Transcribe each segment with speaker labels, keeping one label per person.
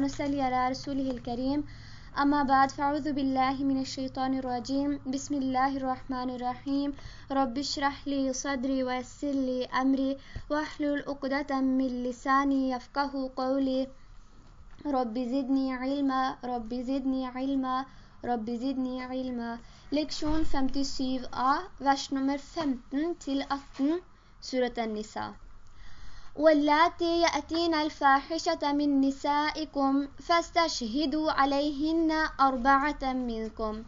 Speaker 1: ونسلي على رسوله الكريم. أما بعد فأعوذ بالله من الشيطان الرجيم. بسم الله الرحمن الرحيم. رب اشرح لي صدري ويسر لي أمري واحلل عقدة من لساني يفقه قولي. رب زدني علما. رب زدني علما. رب زدني علما. Leksjon 57a, vers nummer 15 til 18, surat an-Nisa. واللاتي يأتين الفاحشة من نسائكم فاستشهدوا عليهن أربعة منكم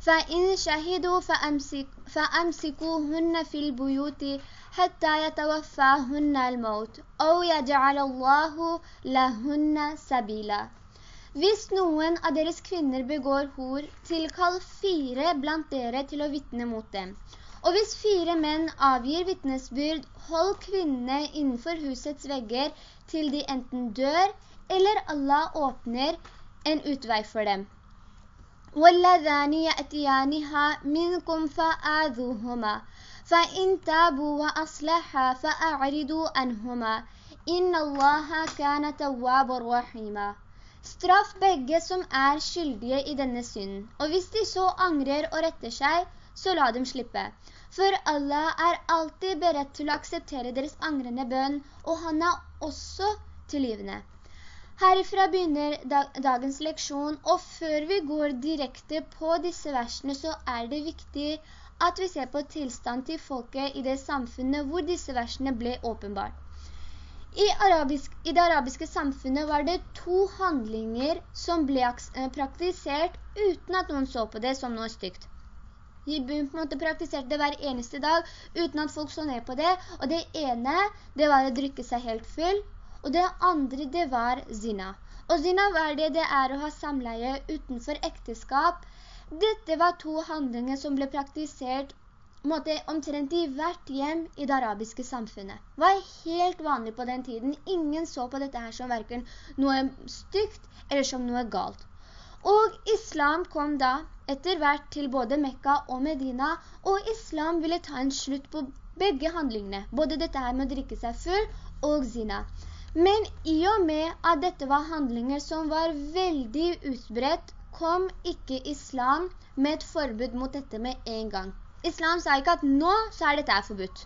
Speaker 1: فإن شهدوا فأمسك فأمسكوهن في البيوت حتى يتوفاهن الموت أو يجعل الله لهن سبيلا Hvis noen av deres kvinner begår hor, tilkall fire blant dere til å vittne mot dem. Og hvis fire menn avgir vittnesbyrd, hold kvinnene innenfor husets vegger til de enten dør, eller Allah åpner en utvei for dem. وَالَّذَانِ يَأْتِيَانِهَا مِنْكُمْ فَآذُوهُمَا فَإِنْ تَابُوا وَأَصْلَحَا فَأَعْرِدُوا أَنْهُمَا إِنَّ اللَّهَ كَانَ تَوَّابًا رَحِيمًا Straff begge som er skyldige i denne synden. Og hvis de så angrer og retter seg, så la dem slippe. For Allah er alltid beredt til å akseptere deres angrende bønn, og han er også tilgivende. Herifra begynner dagens leksjon, og før vi går direkte på disse versene, så er det viktig at vi ser på tilstand til folket i det samfunnet hvor disse versene ble åpenbart. I, arabisk, I, det arabiske samfunnet var det to handlinger som ble eh, praktisert uten at noen så på det som noe stygt. De en måte praktiserte det hver eneste dag uten at folk så ned på det. Og det ene, det var å drykke seg helt full. Og det andre, det var zina. Og zina var det det er å ha samleie utenfor ekteskap. Dette var to handlinger som ble praktisert måte, omtrent i hvert hjem i det arabiske samfunnet. Det var helt vanlig på den tiden. Ingen så på dette her som hverken noe stygt eller som noe galt. Og islam kom da etter hvert til både Mekka og Medina, og islam ville ta en slutt på begge handlingene. Både dette her med å drikke seg full og zina. Men i og med at dette var handlinger som var veldig utbredt, kom ikke islam med et forbud mot dette med en gang. Islam sa ikke at nå så er dette forbudt.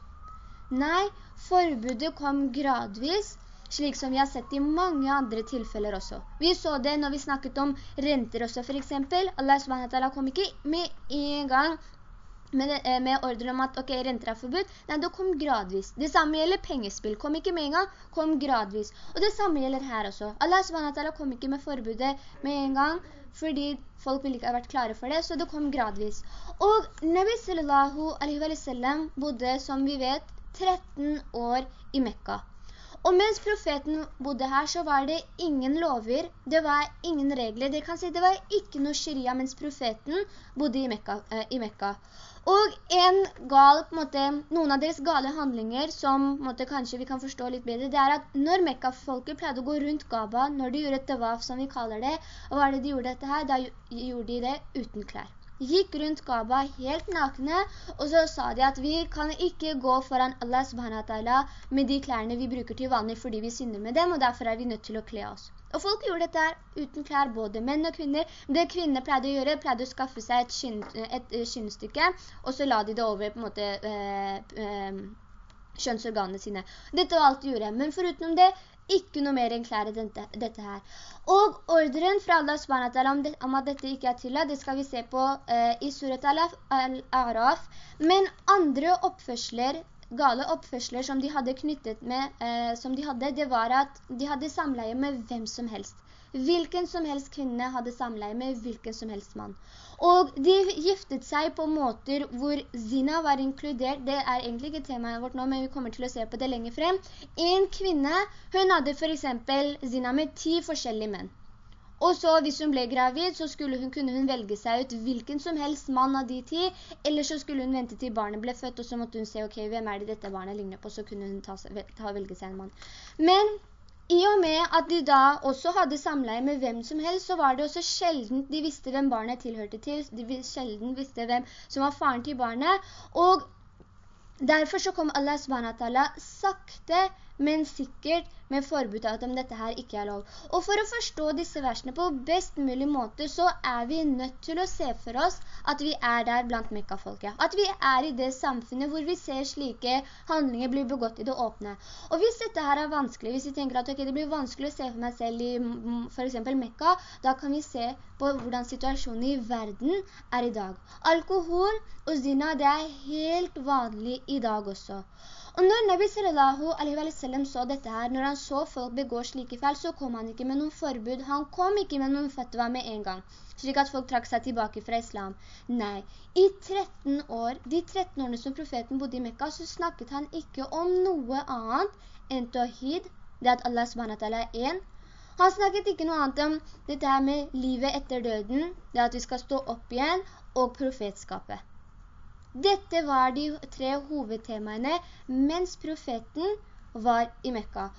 Speaker 1: Nei, forbudet kom gradvis, slik som vi har sett i mange andre tilfeller også. Vi så det når vi snakket om renter også for eksempel. Allah SWT kom ikke med en gang med, eh, med ordre om at ok, renter er forbudt. Nei, det kom gradvis. Det samme gjelder pengespill. Kom ikke med en gang, kom gradvis. Og det samme gjelder her også. Allah SWT kom ikke med forbudet med en gang, fordi folk ville ikke ha vært klare for det, så det kom gradvis. Og Nabi sallallahu alaihi wa sallam bodde, som vi vet, 13 år i Mekka. Og mens profeten bodde her, så var det ingen lover, det var ingen regler. Det kan si det var ikke noe sharia mens profeten bodde i Mekka. Eh, i Mekka. Og en gal, måte, noen av deres gale handlinger som måte, kanskje vi kan forstå litt bedre, det er at når Mekka-folket pleide å gå rundt Gaba, når de gjorde et tawaf som vi kaller det, og hva er det de gjorde dette her? Da gjorde de det uten klær. Gikk rundt Gaba helt nakne, og så sa de at vi kan ikke gå foran Allah subhanahu med de klærne vi bruker til vanlig fordi vi synder med dem, og derfor er vi nødt til å kle oss. Og folk gjorde dette uten klær, både menn og kvinner. Det kvinner pleide å gjøre, pleide å skaffe seg et, skinn, et skinnstykke, og så la de det over på en måte Øh, eh, kjønnsorganene sine. Dette var alt de gjorde, men foruten det, ikke noe mer enn klær dette, dette her. Og ordren fra Allah SWT om, det, om at dette ikke er tillatt, det skal vi se på eh, i Surat al-Araf. Men andre oppførsler gale oppførsler som de hadde knyttet med, eh, som de hadde, det var at de hadde samleie med hvem som helst. Hvilken som helst kvinne hadde samleie med hvilken som helst mann. Og de giftet seg på måter hvor zina var inkludert. Det er egentlig ikke temaet vårt nå, men vi kommer til å se på det lenger frem. En kvinne, hun hadde for eksempel zina med ti forskjellige menn. Og så hvis hun ble gravid, så hun, kunne hun velge seg ut hvilken som helst mann av de ti, eller så skulle hun vente til barnet ble født, og så måtte hun se, ok, hvem er det dette barnet ligner på, så kunne hun ta, ta velge seg en mann. Men i og med at de da også hadde samleie med hvem som helst, så var det også sjelden de visste hvem barnet tilhørte til, de sjelden visste hvem som var faren til barnet, og derfor så kom Allah sakte, men sikkert med forbud at om dette her ikke er lov. Og for å forstå disse versene på best mulig måte, så er vi nødt til å se for oss at vi er der blant Mekka-folket. At vi er i det samfunnet hvor vi ser slike handlinger bli begått i det åpne. Og hvis dette her er vanskelig, hvis vi tenker at okay, det blir vanskelig å se for meg selv i for eksempel Mekka, da kan vi se på hvordan situasjonen i verden er i dag. Alkohol og zina, det er helt vanlig i dag også. Og når Nabi sallallahu alaihi wa sallam så dette her, når han så folk begå slike feil, så kom han ikke med noen forbud. Han kom ikke med noen fatwa med en gang, slik at folk trakk seg tilbake fra islam. Nei, i 13 år, de 13 årene som profeten bodde i Mekka, så snakket han ikke om noe annet enn tawhid, det at Allah subhanahu er en. Han snakket ikke noe annet om dette her med livet etter døden, det at vi skal stå opp igjen, og profetskapet. Dette var de tre hovedtemaene mens profeten var i Mekka.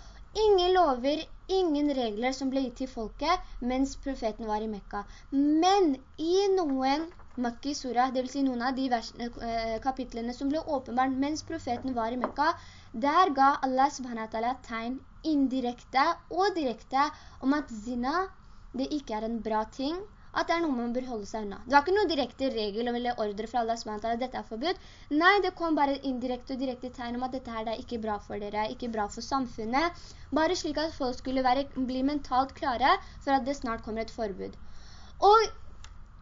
Speaker 1: Ingen lover, ingen regler som ble gitt til folket mens profeten var i Mekka. Men i noen Makki Surah, det vil si noen av de versene, eh, kapitlene som ble åpenbart mens profeten var i Mekka, der ga Allah subhanahu tegn indirekte og direkte om at zina, det ikke er en bra ting, at det er noe man bør holde seg unna. Det var ikke noe direkte regel eller ordre fra Allah SWT at dette er forbudt. Nei, det kom bare indirekte og direkte tegn om at dette her er ikke bra for dere, ikke bra for samfunnet. Bare slik at folk skulle være, bli mentalt klare for at det snart kommer et forbud. Og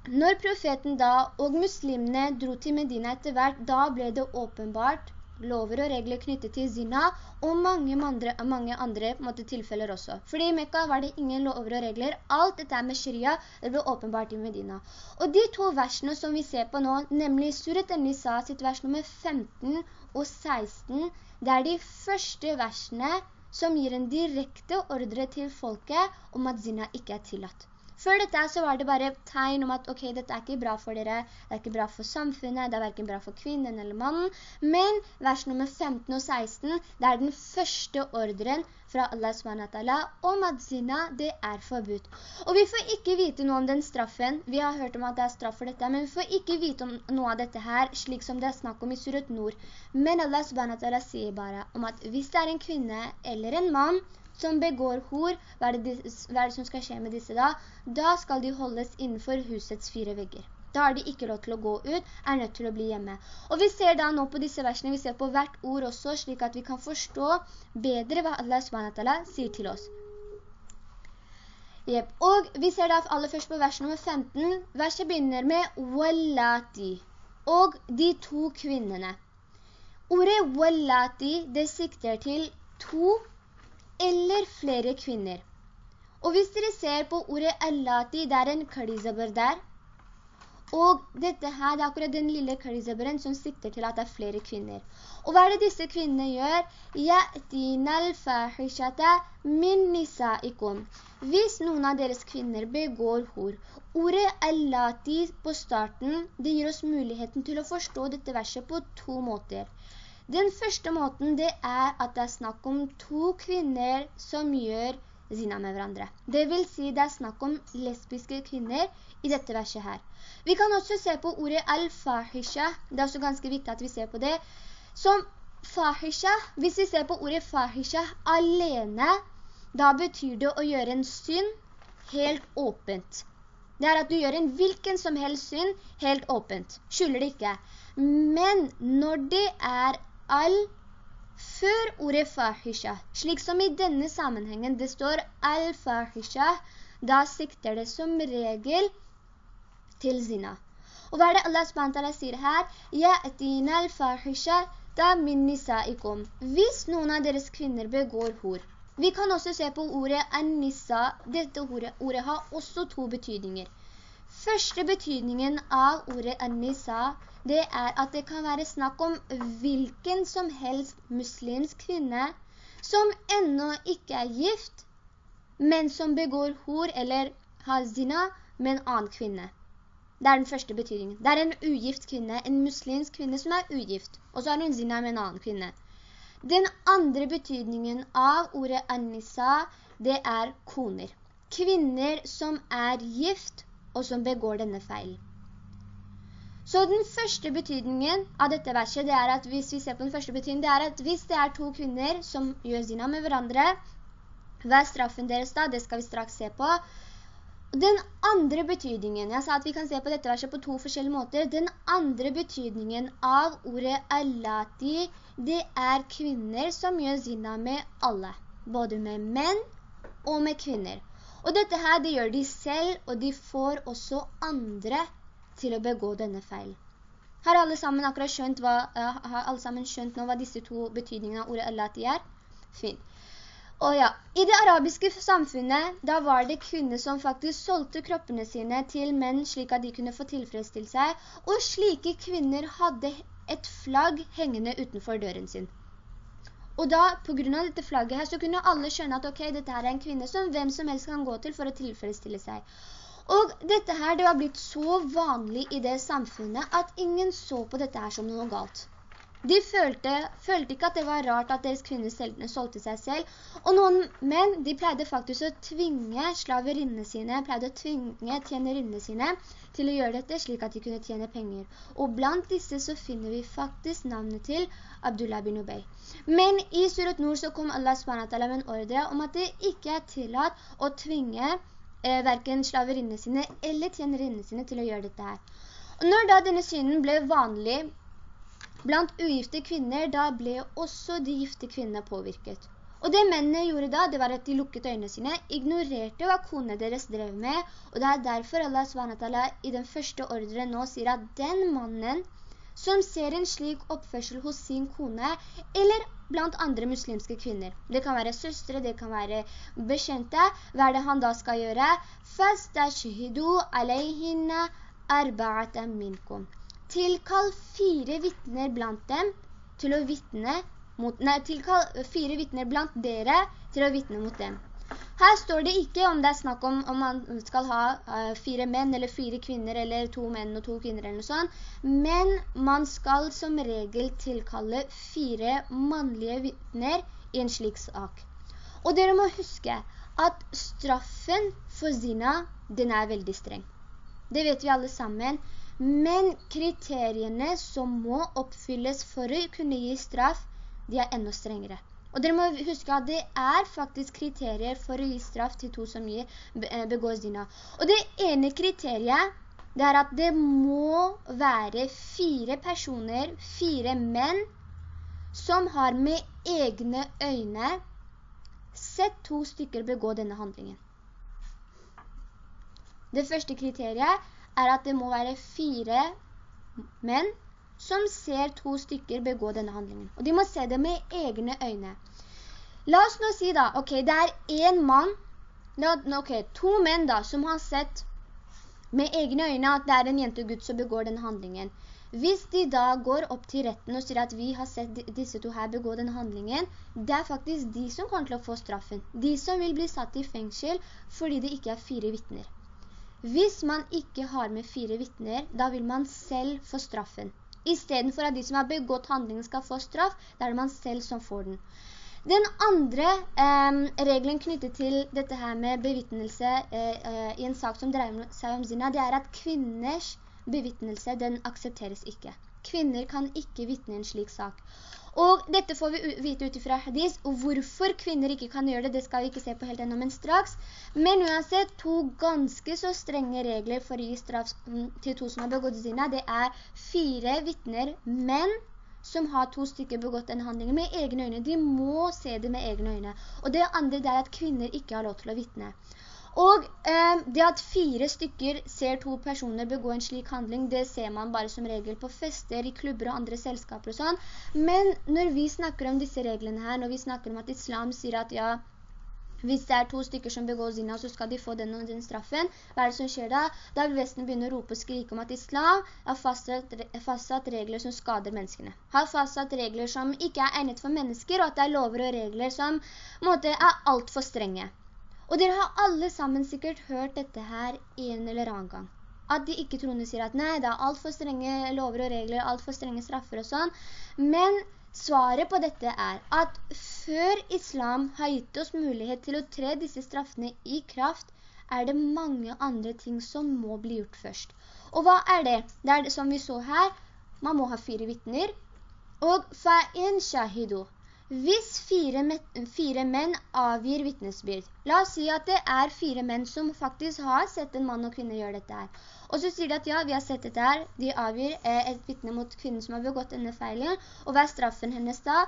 Speaker 1: når profeten da og muslimene dro til Medina etter hvert, da ble det åpenbart lover og regler knyttet til zina, og mange andre, mange andre måte, tilfeller også. Fordi i Mekka var det ingen lover og regler. Alt dette med sharia, det ble åpenbart i Medina. Og de to versene som vi ser på nå, nemlig Surat al-Nisa sitt vers nummer 15 og 16, det er de første versene som gir en direkte ordre til folket om at zina ikke er tillatt. Før dette så var det bare tegn om at ok, dette er ikke bra for dere, det er ikke bra for samfunnet, det er hverken bra for kvinnen eller mannen. Men vers nummer 15 og 16, det er den første ordren fra Allah SWT om at zina, det er forbudt. Og vi får ikke vite noe om den straffen. Vi har hørt om at det er straff for dette, men vi får ikke vite om noe av dette her, slik som det er snakk om i Surat Nord. Men Allah SWT sier bare om at hvis det er en kvinne eller en mann som begår hor, hva er, det, hva er det som skal skje med disse da? Da skal de holdes innenfor husets fire vegger. Da har de ikke lov til å gå ut, er nødt til å bli hjemme. Og vi ser da nå på disse versene, vi ser på hvert ord også, slik at vi kan forstå bedre hva Allah SWT sier til oss. Yep. Og vi ser da aller først på vers nummer 15. Verset begynner med «Wallati» og de to kvinnene. Ordet «Wallati» det sikter til to eller flere kvinner. Og hvis dere ser på ordet allati, det er en kalizaber der. Og dette her, det er akkurat den lille kalizaberen som sikter til at det er flere kvinner. Og hva er det disse kvinnene gjør? Ya'tina al-fahishata min nisaikum. Hvis noen av deres kvinner begår hor, ordet allati på starten, det gir oss muligheten til å forstå dette verset på to måter. Den første måten det er at det er snakk om to kvinner som gjør zina med hverandre. Det vil si det er snakk om lesbiske kvinner i dette verset her. Vi kan også se på ordet al-fahisha. Det er også ganske viktig at vi ser på det. Som fahisha, hvis vi ser på ordet fahisha alene, da betyr det å gjøre en synd helt åpent. Det er at du gjør en hvilken som helst synd helt åpent. Skylder det ikke. Men når det er al før ordet fahisha. Slik som i denne sammenhengen det står al-fahisha, da sikter det som regel til zina. Og hva er det Allah SWT sier her? Ya'tina al-fahisha da min nisaikum. Hvis noen av deres kvinner begår hor. Vi kan også se på ordet an-nisa. Dette ordet, ordet har også to betydninger. Første betydningen av ordet an-nisa det er at det kan være snakk om hvilken som helst muslimsk kvinne som enda ikke er gift, men som begår hor eller halzina med en annen kvinne. Det er den første betydningen. Det er en ugift kvinne, en muslimsk kvinne som er ugift, og så har hun zina med en annen kvinne. Den andre betydningen av ordet Anissa, det er koner. Kvinner som er gift og som begår denne feilen. Så den første betydningen av dette verset, det er at hvis vi ser på den første betydningen, det er at hvis det er to kvinner som gjør zina med hverandre, hva er straffen deres da? Det skal vi straks se på. Den andre betydningen, jeg sa at vi kan se på dette verset på to forskjellige måter, den andre betydningen av ordet alati, det er kvinner som gjør zina med alle, både med menn og med kvinner. Og dette her, det gjør de selv, og de får også andre til å begå denne feil. Har alle sammen akkurat skjønt, hva, uh, alle sammen skjønt nå hva disse to betydningene av ordet allati er? Fint. Og ja, i det arabiske samfunnet, da var det kvinner som faktisk solgte kroppene sine til menn slik at de kunne få tilfredsstilt seg, og slike kvinner hadde et flagg hengende utenfor døren sin. Og da, på grunn av dette flagget her, så kunne alle skjønne at ok, dette her er en kvinne som hvem som helst kan gå til for å tilfredsstille seg. Og dette her, det var blitt så vanlig i det samfunnet at ingen så på dette her som noe galt. De følte, følte ikke at det var rart at deres kvinner solgte seg selv, og noen menn, de pleide faktisk å tvinge slaverinnene sine, pleide å tvinge tjenerinnene sine til å gjøre dette slik at de kunne tjene penger. Og blant disse så finner vi faktisk navnet til Abdullah bin Ubay. Men i Surat Nord så kom Allah SWT med en ordre om at det ikke er tillatt å tvinge eh, hverken slaverinnene sine eller tjenerinnene sine til å gjøre dette her. Og når da denne synden ble vanlig blant ugifte kvinner, da ble også de gifte kvinnene påvirket. Og det mennene gjorde da, det var at de lukket øynene sine, ignorerte hva kone deres drev med, og det er derfor Allah SWT i den første ordren nå sier at den mannen som ser en slik oppførsel hos sin kone, eller blant andre muslimske kvinner. Det kan være søstre, det kan være bekjente. Hva er det han da skal gjøre? «Fastashhidu alayhinna arba'ata minkum». Tilkall fire vittner blant dem til å vittne mot, nei, tilkall fire vittner blant dere til å vittne mot dem. Her står det ikke om det er snakk om om man skal ha uh, fire menn eller fire kvinner eller to menn og to kvinner eller noe sånt, men man skal som regel tilkalle fire mannlige vittner i en slik sak. Og dere må huske at straffen for zina, den er veldig streng. Det vet vi alle sammen, men kriteriene som må oppfylles for å kunne gi straff, de er enda strengere. Og dere må huske at det er faktisk kriterier for å gi straff til to som gir begår zina. Og det ene kriteriet, det er at det må være fire personer, fire menn, som har med egne øyne sett to stykker begå denne handlingen. Det første kriteriet er at det må være fire menn som ser to stykker begå denne handlingen. Og de må se det med egne øyne. La oss nå si da, ok, det er en mann, ok, to menn da, som har sett med egne øyne at det er en jente gutt som begår denne handlingen. Hvis de da går opp til retten og sier at vi har sett disse to her begå denne handlingen, det er faktisk de som kommer til å få straffen. De som vil bli satt i fengsel fordi det ikke er fire vittner. Hvis man ikke har med fire vittner, da vil man selv få straffen. I stedet for at de som har begått handlingen skal få straff, da er det man selv som får den. Den andre eh, regelen knyttet til dette her med bevittnelse eh, eh, i en sak som dreier seg om zina, det er at kvinners bevittnelse, den aksepteres ikke. Kvinner kan ikke vittne en slik sak. Og dette får vi vite ut fra hadis, og hvorfor kvinner ikke kan gjøre det, det skal vi ikke se på helt ennå, men straks. Men uansett, to ganske så strenge regler for å gi straff til to som har begått zina, det er fire vittner, men som har to stykker begått en handling med egne øyne. De må se det med egne øyne. Og det andre er at kvinner ikke har lov til å vittne. Og eh, det at fire stykker ser to personer begå en slik handling, det ser man bare som regel på fester, i klubber og andre selskaper og sånn. Men når vi snakker om disse reglene her, når vi snakker om at islam sier at ja, hvis det er to stykker som begår zina, så skal de få den og den straffen. Hva er det som skjer da? Da vil Vesten begynne å rope og skrike om at islam har fastsatt, fastsatt regler som skader menneskene. Har fastsatt regler som ikke er egnet for mennesker, og at det er lover og regler som måte, er alt for strenge. Og dere har alle sammen sikkert hørt dette her en eller annen gang. At de ikke troende sier at nei, det er alt for strenge lover og regler, alt for strenge straffer og sånn. Men Svaret på dette er at før islam har gitt oss mulighet til å tre disse straffene i kraft, er det mange andre ting som må bli gjort først. Og hva er det? Det er det som vi så her. Man må ha fire vittner. Og fa'in shahidu. Hvis fire, fire menn avgir vittnesbyrd, la oss si at det er fire menn som faktisk har sett en mann og kvinne gjøre dette her. Og så sier de at ja, vi har sett dette her, de avgir eh, et vittne mot kvinnen som har begått denne feilen, og hva er straffen hennes da?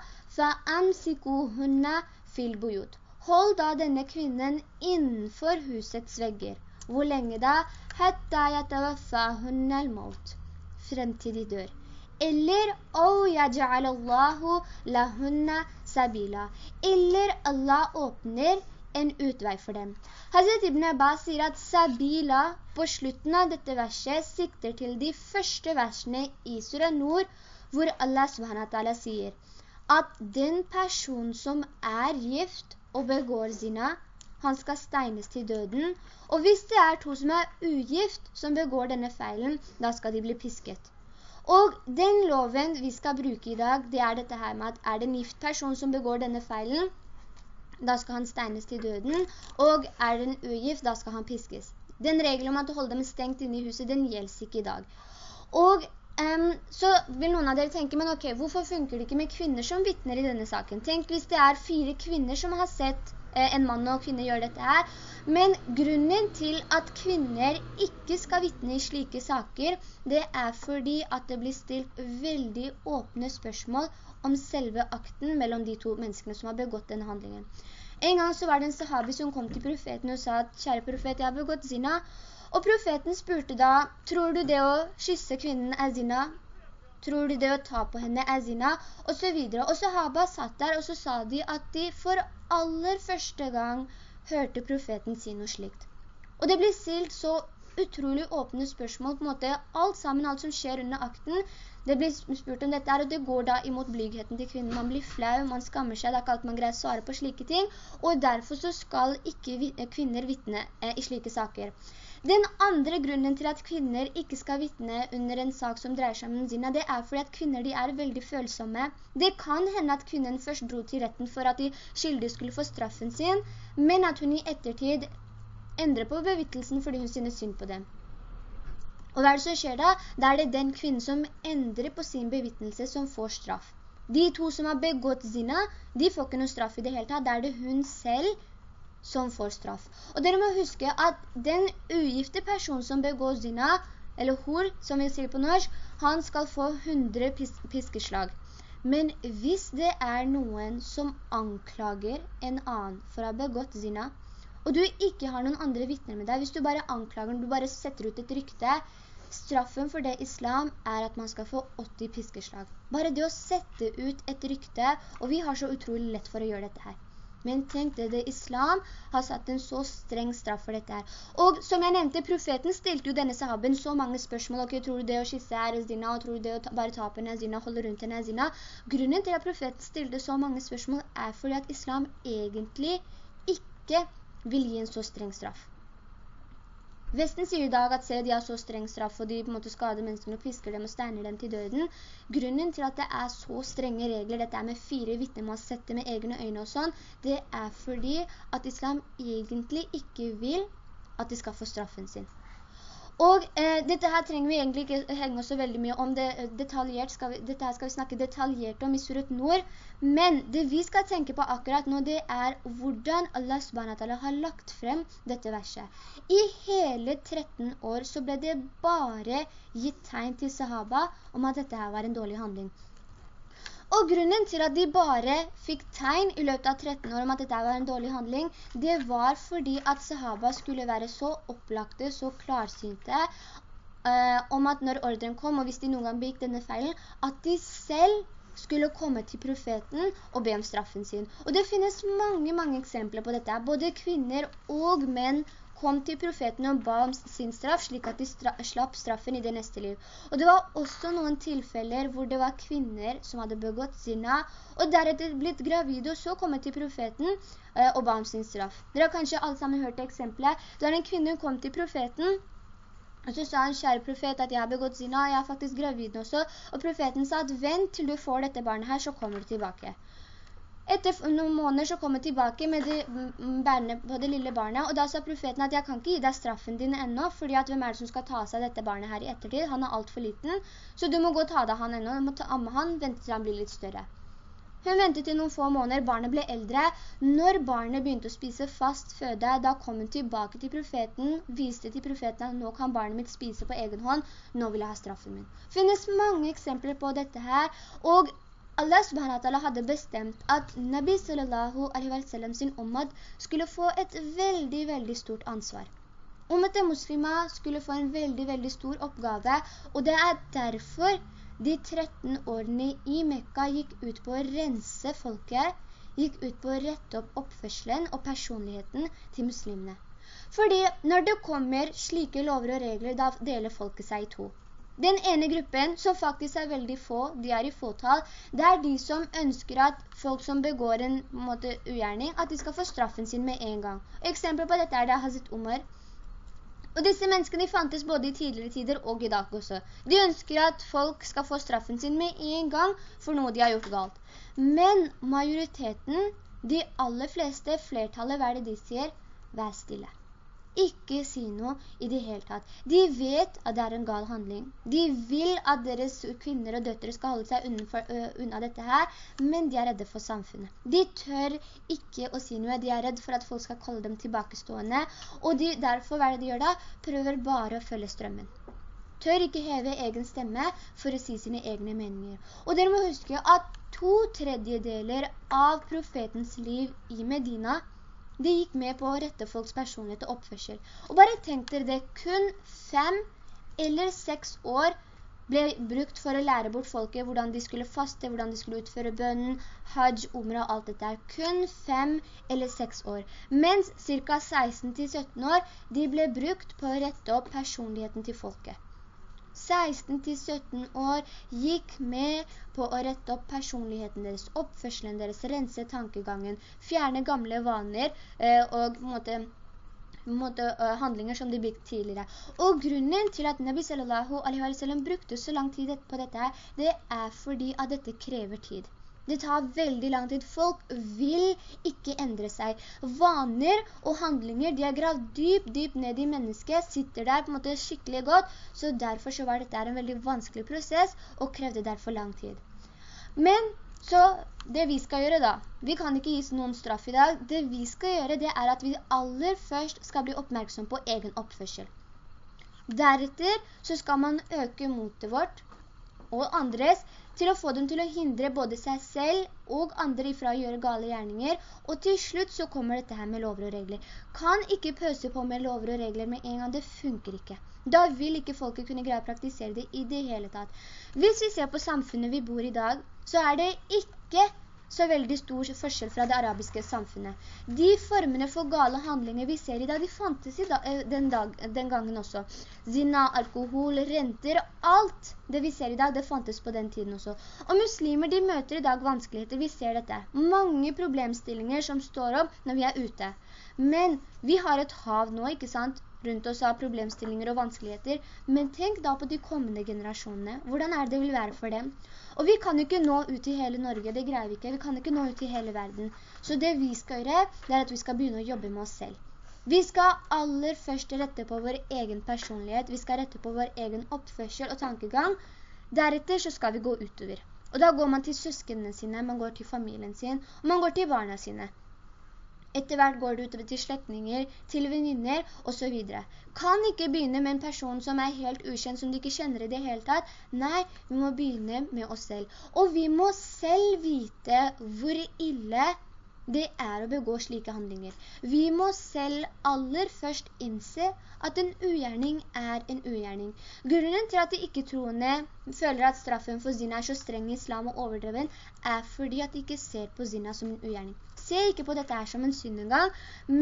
Speaker 1: Hold da denne kvinnen innenfor husets vegger. Hvor lenge da? Frem til de dør eller «Au lahunna sabila», eller Allah åpner en utvei for dem. Hazret Ibn Abbas sier at sabila på slutten av dette verset sikter til de første versene i Surah Nur, hvor Allah SWT sier at den person som er gift og begår zina, han skal steines til døden, og hvis det er to som er ugift som begår denne feilen, da skal de bli pisket. Og den loven vi skal bruke i dag, det er dette her med at er det en gift person som begår denne feilen, da skal han steines til døden, og er det en ugift, da skal han piskes. Den regelen om at du holder dem stengt inne i huset, den gjelder ikke i dag. Og um, så vil noen av dere tenke, men ok, hvorfor funker det ikke med kvinner som vittner i denne saken? Tenk hvis det er fire kvinner som har sett en mann og kvinne gjør dette her. Men grunnen til at kvinner ikke skal vittne i slike saker, det er fordi at det blir stilt veldig åpne spørsmål om selve akten mellom de to menneskene som har begått denne handlingen. En gang så var det en sahabi som kom til profeten og sa at, kjære profet, jeg har begått zina. Og profeten spurte da, tror du det å kysse kvinnen er zina? Tror du det å ta på henne er zina? Og så videre. Og sahaba satt der, og så sa de at de for aller første gang hørte profeten si noe slikt. Og det ble stilt så utrolig åpne spørsmål, på en måte alt sammen, alt som skjer under akten, det blir spurt om dette her, og det går da imot blygheten til kvinnen. Man blir flau, man skammer seg, det er ikke alt man greier å svare på slike ting, og derfor så skal ikke kvinner vittne eh, i slike saker. Den andre grunnen til at kvinner ikke skal vittne under en sak som dreier seg om zina, det er fordi at kvinner de er veldig følsomme. Det kan hende at kvinnen først dro til retten for at de skyldige skulle få straffen sin, men at hun i ettertid endrer på bevittelsen fordi hun synes synd på dem. Og hva er det som skjer da? Da er det den kvinnen som endrer på sin bevittelse som får straff. De to som har begått zina, de får ikke noe straff i det hele tatt. Da er det hun selv som får straff. Og dere må huske at den ugifte personen som begår zina, eller hor, som vi sier på norsk, han skal få 100 pis piskeslag. Men hvis det er noen som anklager en annen for å ha begått zina, og du ikke har noen andre vittner med deg, hvis du bare anklager, du bare setter ut et rykte, straffen for det islam er at man skal få 80 piskeslag. Bare det å sette ut et rykte, og vi har så utrolig lett for å gjøre dette her. Men tenk det, det islam har satt en så streng straff for dette her. Og som jeg nevnte, profeten stilte jo denne sahaben så mange spørsmål. Ok, tror du det å skisse er zina, tror du det å ta, bare ta på zina, holde rundt en zina? Grunnen til at profeten stilte så mange spørsmål er fordi at islam egentlig ikke vil gi en så streng straff. Vesten sier i dag at se, de har så streng straff, og de på en måte skader menneskene og pisker dem og steiner dem til døden. Grunnen til at det er så strenge regler, dette er med fire vittner, man setter med egne øyne og sånn, det er fordi at islam egentlig ikke vil at de skal få straffen sin. Og eh, dette her trenger vi egentlig ikke henge så veldig mye om det eh, detaljert, skal vi, dette her skal vi snakke detaljert om i Surat Nord, men det vi skal tenke på akkurat nå, det er hvordan Allah SWT har lagt frem dette verset. I hele 13 år så ble det bare gitt tegn til sahaba om at dette her var en dårlig handling. Og grunnen til at de bare fikk tegn i løpet av 13 år om at dette var en dårlig handling, det var fordi at sahaba skulle være så opplagte, så klarsynte, uh, om at når ordren kom, og hvis de noen gang begikk denne feilen, at de selv skulle komme til profeten og be om straffen sin. Og det finnes mange, mange eksempler på dette. Både kvinner og menn kom til profeten og ba om sin straff, slik at de stra slapp straffen i det neste liv. Og det var også noen tilfeller hvor det var kvinner som hadde begått sinna, og deretter blitt gravide, og så kommet til profeten eh, og ba om sin straff. Dere har kanskje alle sammen hørt eksempelet. Da en kvinne kom til profeten, og så sa han, kjære profet, at jeg har begått zina, jeg er faktisk gravid også. Og profeten sa at vent til du får dette barnet her, så kommer du tilbake. Etter noen måneder så kom jeg tilbake med det, bærene på det lille barnet, og da sa profeten at jeg kan ikke gi deg straffen din ennå, fordi at hvem er det som skal ta seg dette barnet her i ettertid? Han er alt for liten, så du må gå og ta deg han ennå, du må ta amme han, vente til han blir litt større. Hun ventet i noen få måneder, barnet ble eldre. Når barnet begynte å spise fast føde, da kom hun tilbake til profeten, viste til profeten at nå kan barnet mitt spise på egen hånd, nå vil jeg ha straffen min. Det finnes mange eksempler på dette her, og Allah subhanahu hadde bestemt at Nabi sallallahu alaihi wa sallam sin ummad skulle få et veldig, veldig stort ansvar. Ummet muslima skulle få en veldig, veldig stor oppgave, og det er derfor de 13 årene i Mekka gikk ut på å rense folket, gikk ut på å rette opp oppførselen og personligheten til muslimene. Fordi når det kommer slike lover og regler, da deler folket seg i to. Den ene gruppen, som faktisk er veldig få, de er i fåtal, det er de som ønsker at folk som begår en måte, ugjerning, at de skal få straffen sin med en gang. Eksempel på dette er det Hazret Omar. Og disse menneskene fantes både i tidligere tider og i dag også. De ønsker at folk skal få straffen sin med en gang for noe de har gjort galt. Men majoriteten, de aller fleste, flertallet, hva er det de sier? Vær stille ikke si noe i det hele tatt. De vet at det er en gal handling. De vil at deres kvinner og døtre skal holde seg unnenfor, uh, unna dette her, men de er redde for samfunnet. De tør ikke å si noe. De er redde for at folk skal kalle dem tilbakestående, og de, derfor, hva er det de gjør da? Prøver bare å følge strømmen. Tør ikke heve egen stemme for å si sine egne meninger. Og dere må huske at to tredjedeler av profetens liv i Medina de gikk med på å rette folks personlighet og oppførsel. Og bare tenk dere det, kun fem eller seks år ble brukt for å lære bort folket hvordan de skulle faste, hvordan de skulle utføre bønnen, hajj, umra og alt dette. Kun fem eller seks år. Mens ca. 16-17 år, de ble brukt på å rette opp personligheten til folket. 16-17 år gikk med på å rette opp personligheten deres, oppførselen deres, rense tankegangen, fjerne gamle vaner eh, og måte, måte, uh, handlinger som de bygde tidligere. Og grunnen til at Nabi sallallahu alaihi wa sallam brukte så lang tid på dette, det er fordi at dette krever tid. Det tar veldig lang tid. Folk vil ikke endre seg. Vaner og handlinger, de er gravd dypt, dypt ned i mennesket, sitter der på en måte skikkelig godt, så derfor så var dette en veldig vanskelig prosess, og krevde derfor lang tid. Men så det vi skal gjøre da, vi kan ikke gis noen straff i dag, det vi skal gjøre det er at vi aller først skal bli oppmerksom på egen oppførsel. Deretter så skal man øke motet vårt og andres til å få dem til å hindre både seg selv og andre ifra å gjøre gale gjerninger, og til slutt så kommer dette her med lover og regler. Kan ikke pøse på med lover og regler med en gang, det funker ikke. Da vil ikke folket kunne greie å praktisere det i det hele tatt. Hvis vi ser på samfunnet vi bor i dag, så er det ikke så veldig stor forskjell fra det arabiske samfunnet. De formene for gale handlinger vi ser i dag, de fantes dag, eh, den, dag, den, gangen også. Zina, alkohol, renter, alt det vi ser i dag, det fantes på den tiden også. Og muslimer, de møter i dag vanskeligheter, vi ser dette. Mange problemstillinger som står opp når vi er ute. Men vi har et hav nå, ikke sant? Rundt oss av problemstillinger og vanskeligheter, men tenk da på de kommende generasjonene. Hvordan er det vil være for dem? Og vi kan jo ikke nå ut i hele Norge, det greier vi ikke. Vi kan ikke nå ut i hele verden. Så det vi skal gjøre, det er at vi skal begynne å jobbe med oss selv. Vi skal aller først rette på vår egen personlighet, vi skal rette på vår egen oppførsel og tankegang. Deretter så skal vi gå utover. Og da går man til søskene sine, man går til familien sin, og man går til barna sine. Etter hvert går det utover til slektninger, til veninner, og så videre. Kan ikke begynne med en person som er helt ukjent, som du ikke kjenner i det hele tatt. Nei, vi må begynne med oss selv. Og vi må selv vite hvor ille det er å begå slike handlinger. Vi må selv aller først innse at en ugjerning er en ugjerning. Grunnen til at de ikke-troende føler at straffen for zina er så streng i islam og overdreven, er fordi at de ikke ser på zina som en ugjerning se ikke på dette her som en synd engang,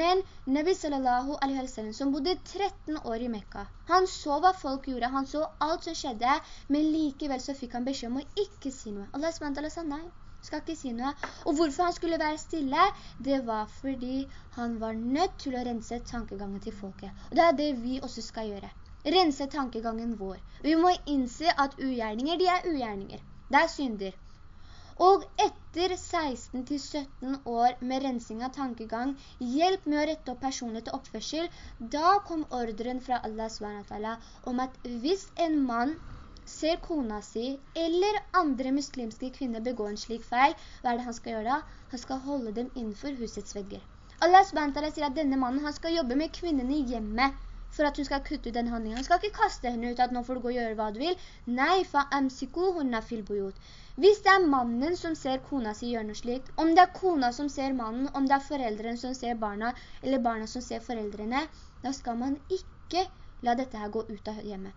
Speaker 1: men Nabi sallallahu alaihi wa sallam, som bodde 13 år i Mekka, han så hva folk gjorde, han så alt som skjedde, men likevel så fikk han beskjed om å ikke si noe. Allah SWT sa nei, skal ikke si noe. Og hvorfor han skulle være stille, det var fordi han var nødt til å rense tankegangen til folket. Og det er det vi også skal gjøre. Rense tankegangen vår. Vi må innse at ugjerninger, de er ugjerninger. Det er synder. Og etter 16-17 år med rensing av tankegang, hjelp med å rette opp personlighet til oppførsel, da kom ordren fra Allah SWT om at hvis en mann ser kona si eller andre muslimske kvinner begå en slik feil, hva er det han skal gjøre da? Han skal holde dem innenfor husets vegger. Allah SWT sier at denne mannen han skal jobbe med kvinnene i hjemmet, for at hun skal kutte ut den handlingen. Han skal ikke kaste henne ut at nå får du gå og gjøre hva du vil. Nei, fa amsikuhunna hunna filbojot. Hvis det er mannen som ser kona si gjøre noe slikt, om det er kona som ser mannen, om det er foreldrene som ser barna, eller barna som ser foreldrene, da skal man ikke la dette her gå ut av hjemmet.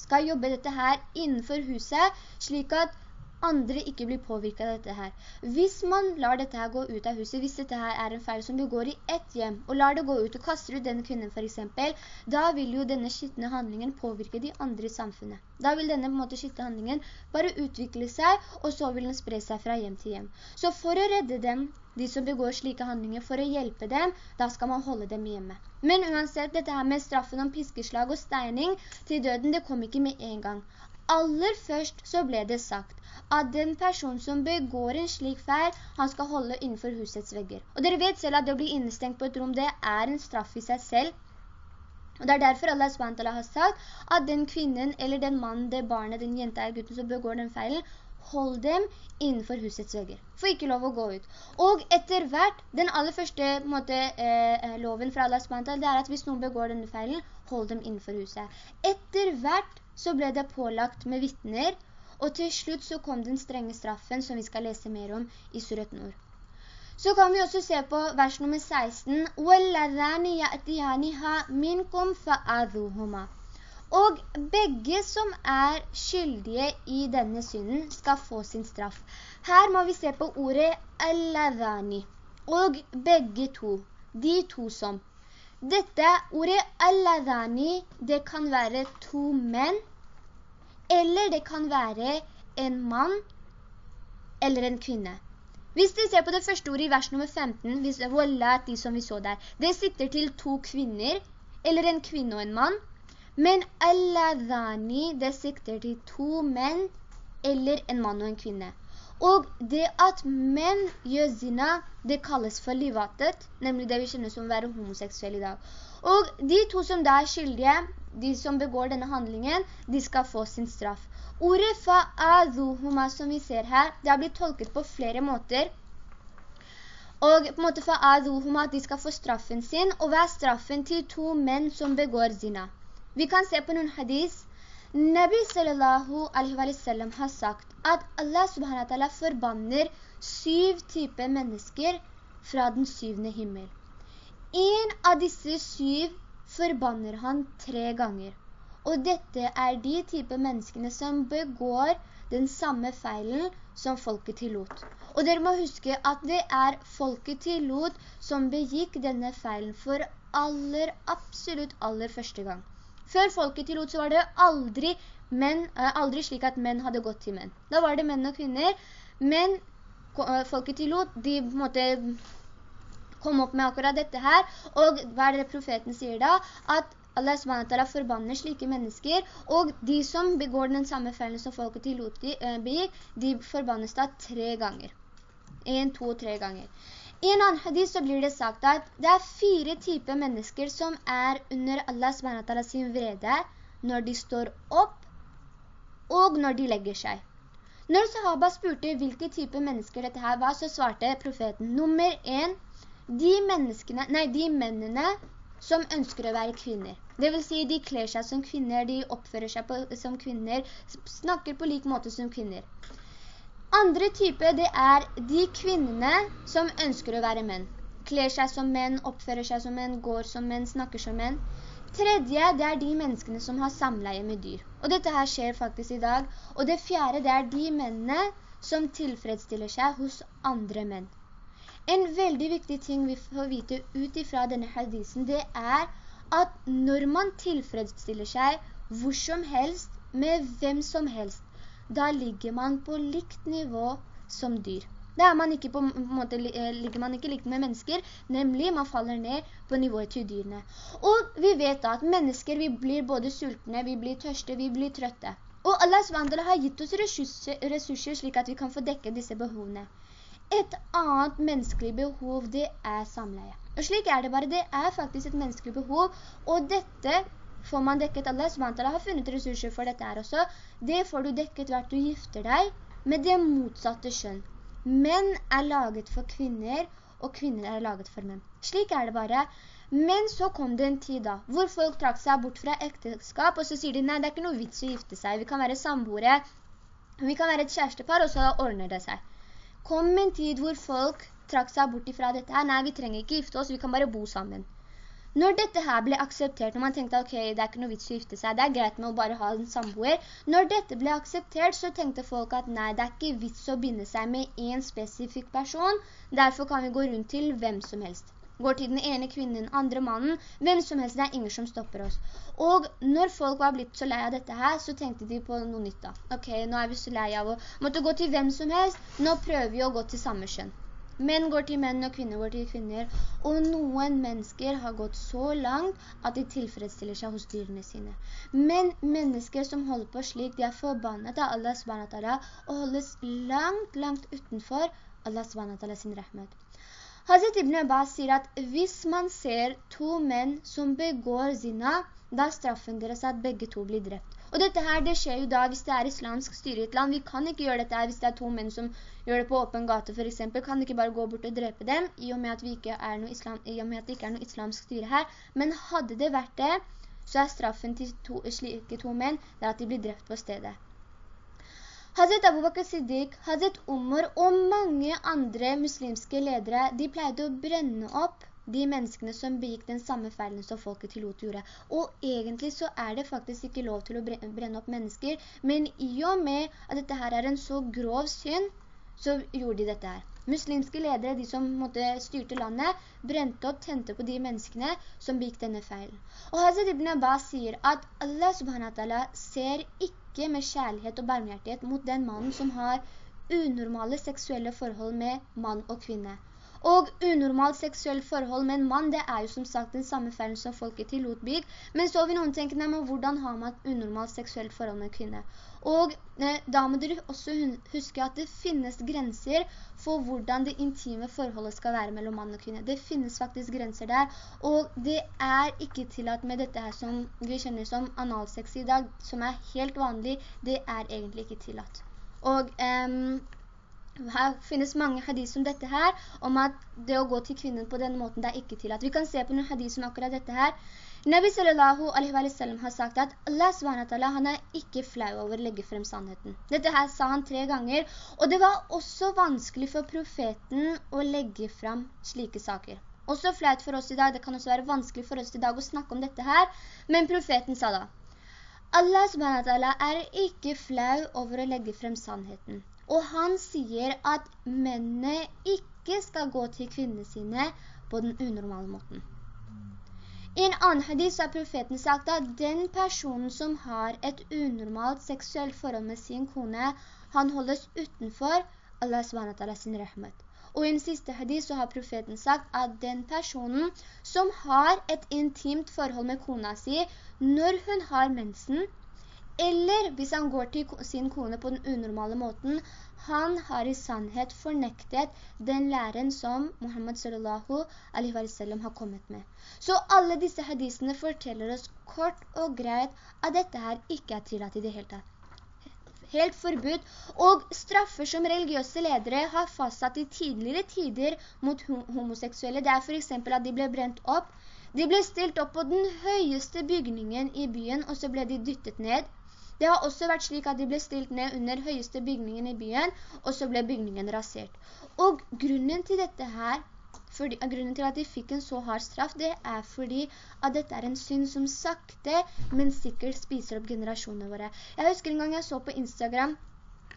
Speaker 1: Skal jobbe dette her innenfor huset, slik at andre ikke blir påvirket av dette her. Hvis man lar dette her gå ut av huset, hvis dette her er en feil som begår i ett hjem, og lar det gå ut og kaster ut denne kvinnen for eksempel, da vil jo denne skittende handlingen påvirke de andre i samfunnet. Da vil denne på skittende handlingen bare utvikle seg, og så vil den spre seg fra hjem til hjem. Så for å redde dem, de som begår slike handlinger, for å hjelpe dem, da skal man holde dem hjemme. Men uansett, dette her med straffen om piskeslag og steining til døden, det kom ikke med en gang. Aller først så ble det sagt at den person som begår en slik feil, han skal holde innenfor husets vegger. Og dere vet selv at det å bli innestengt på et rom, det er en straff i seg selv. Og det er derfor Allah SWT har sagt at den kvinnen, eller den mannen, det barnet, den jenta eller gutten som begår den feilen, hold dem innenfor husets vegger. Få ikke lov å gå ut. Og etter hvert, den aller første måte, eh, loven fra Allah SWT, det er at hvis noen begår denne feilen, hold dem innenfor huset. Etter hvert så ble det pålagt med vittner, og til slutt så kom den strenge straffen som vi skal lese mer om i Surat Nord. Så kan vi også se på vers nummer 16. Og begge som er skyldige i denne synden skal få sin straff. Her må vi se på ordet alladhani. Og begge to. De to som. Dette ordet alladhani, det kan være to menn eller det kan være en mann eller en kvinne. Hvis vi ser på det første ordet i vers nummer 15, hvis de som vi så der, det sitter til to kvinner, eller en kvinne og en mann. Men alladhani, det sitter til to menn, eller en mann og en kvinne. Og det at menn gjør zina, det kalles for livatet, nemlig det vi kjenner som å være homoseksuell i dag. Og de to som da er skyldige, de som begår denne handlingen, de skal få sin straff. Ordet fa'adhuhuma som vi ser her, det har blitt tolket på flere måter. Og på en måte fa'adhuhuma at de skal få straffen sin, og er straffen til to menn som begår zina? Vi kan se på noen hadis. Nabi sallallahu alaihi wa sallam har sagt at Allah subhanahu wa ta'ala forbanner syv typer mennesker fra den syvende himmel. En av disse syv forbanner han tre ganger. Og dette er de type menneskene som begår den samme feilen som folket til Lot. Og dere må huske at det er folket til Lot som begikk denne feilen for aller, absolutt aller første gang. Før folket til Lot så var det aldri, menn, eh, aldri slik at menn hadde gått til menn. Da var det menn og kvinner, men eh, folket til Lot, de måtte kom opp med akkurat dette her, og hva er det profeten sier da? At Allah SWT forbanner slike mennesker, og de som begår den samme feilen som folket til Lot eh, begikk, de forbannes da tre ganger. En, to, tre ganger. I en annen hadith så blir det sagt at det er fire typer mennesker som er under Allah SWT sin vrede når de står opp og når de legger seg. Når sahaba spurte hvilke typer mennesker dette her var, så svarte profeten nummer en, de menneskene, nei, de mennene som ønsker å være kvinner. Det vil si, de kler seg som kvinner, de oppfører seg på, som kvinner, snakker på lik måte som kvinner. Andre type, det er de kvinnene som ønsker å være menn. Kler seg som menn, oppfører seg som menn, går som menn, snakker som menn. Tredje, det er de menneskene som har samleie med dyr. Og dette her skjer faktisk i dag. Og det fjerde, det er de mennene som tilfredsstiller seg hos andre menn. En veldig viktig ting vi får vite ut ifra denne hadisen, det er at når man tilfredsstiller seg hvor som helst, med hvem som helst, da ligger man på likt nivå som dyr. Da man på, måte, eh, ligger man ikke likt med mennesker, nemlig man faller ned på nivået til dyrene. Og vi vet da at mennesker, vi blir både sultne, vi blir tørste, vi blir trøtte. Og Allah SWT har gitt oss ressurser, ressurser slik at vi kan få dekke disse behovene. Et annet menneskelig behov, det er samleie. Og slik er det bare, det er faktisk et menneskelig behov, og dette får man dekket, Allah SWT har funnet ressurser for dette her også, det får du dekket hvert du gifter deg med det motsatte skjønn. Menn er laget for kvinner, og kvinner er laget for menn. Slik er det bare. Men så kom det en tid da, hvor folk trakk seg bort fra ekteskap, og så sier de, nei, det er ikke noe vits å gifte seg. Vi kan være samboere, vi kan være et kjærestepar, og så ordner det seg. Kom en tid hvor folk trakk seg bort fra dette her. Nei, vi trenger ikke gifte oss, vi kan bare bo sammen. Når dette her ble akseptert, når man tenkte, ok, det er ikke noe vits å gifte seg, det er greit med å bare ha en samboer. Når dette ble akseptert, så tenkte folk at nei, det er ikke vits å binde seg med en spesifikk person, derfor kan vi gå rundt til hvem som helst går til den ene kvinnen, den andre mannen, hvem som helst, det er ingen som stopper oss. Og når folk var blitt så lei av dette her, så tenkte de på noe nytt da. Ok, nå er vi så lei av å måtte gå til hvem som helst, nå prøver vi å gå til samme kjønn. Menn går til menn, og kvinner går til kvinner. Og noen mennesker har gått så langt at de tilfredsstiller seg hos dyrene sine. Men mennesker som holder på slik, de er forbannet av Allah SWT og holdes langt, langt utenfor Allah SWT sin rahmet. Hazret Ibn Abbas sier at hvis man ser to menn som begår zina, da er straffen deres at begge to blir drept. Og dette her, det skjer jo da hvis det er islamsk styre i et land. Vi kan ikke gjøre dette her hvis det er to menn som gjør det på åpen gate for eksempel. Kan ikke bare gå bort og drepe dem, i og med at, islam, i og med at det ikke er noe islamsk styre her. Men hadde det vært det, så er straffen til to, slike to menn, det at de blir drept på stedet. Hazret Abu Bakr Siddiq, Hazret Umar og mange andre muslimske ledere, de pleide å brenne opp de menneskene som begikk den samme feilen som folket til Lot gjorde. Og egentlig så er det faktisk ikke lov til å brenne opp mennesker, men i og med at dette her er en så grov synd, så gjorde de dette her. Muslimske ledere, de som måtte styrte landet, brente opp, tente på de menneskene som begikk denne feilen. Og Hazret Ibn Abbas sier at Allah subhanahu ser ikke ikke med kjærlighet og barmhjertighet mot den mannen som har unormale seksuelle forhold med mann og kvinne. Og unormalt seksuelle forhold med en mann, det er jo som sagt den samme feilen som folket til Lotbygg. Men så vil noen tenke, nei, men hvordan har man et unormalt seksuelt forhold med en kvinne? Og eh, da må dere også huske at det finnes grenser for hvordan det intime forholdet skal være mellom mann og kvinne. Det finnes faktisk grenser der, og det er ikke tillatt med dette her som vi kjenner som analsex i dag, som er helt vanlig, det er egentlig ikke tillatt. Og um, her finnes mange hadis om dette her, om at det å gå til kvinnen på den måten, det er ikke tillatt. Vi kan se på noen hadis om akkurat dette her. Nabi sallallahu alaihi wa sallam har sagt at Allah SWT han er ikke flau over å legge frem sannheten. Dette her sa han tre ganger, og det var også vanskelig for profeten å legge frem slike saker. Også flaut for oss i dag, det kan også være vanskelig for oss i dag å snakke om dette her, men profeten sa da, Allah SWT er ikke flau over å legge frem sannheten. Og han sier at mennene ikke skal gå til kvinnene sine på den unormale måten. I en annen hadis har profeten sagt at den personen som har et unormalt seksuelt forhold med sin kone, han holdes utenfor Allah SWT sin rahmet. Og i en siste hadis så har profeten sagt at den personen som har et intimt forhold med kona si, når hun har mensen, eller hvis han går til sin kone på den unormale måten, han har i sannhet fornektet den læren som Muhammad sallallahu alaihi wa sallam har kommet med. Så alle disse hadisene forteller oss kort og greit at dette her ikke er tillatt i det hele tatt helt forbudt, og straffer som religiøse ledere har fastsatt i tidligere tider mot homoseksuelle. Det er for eksempel at de ble brent opp. De ble stilt opp på den høyeste bygningen i byen, og så ble de dyttet ned. Det har også vært slik at de ble stilt ned under høyeste bygningen i byen, og så ble bygningen rasert. Og grunnen til dette her, fordi, grunnen til at de fikk en så hard straff, det er fordi at dette er en synd som sakte, men sikkert spiser opp generasjonene våre. Jeg husker en gang jeg så på Instagram,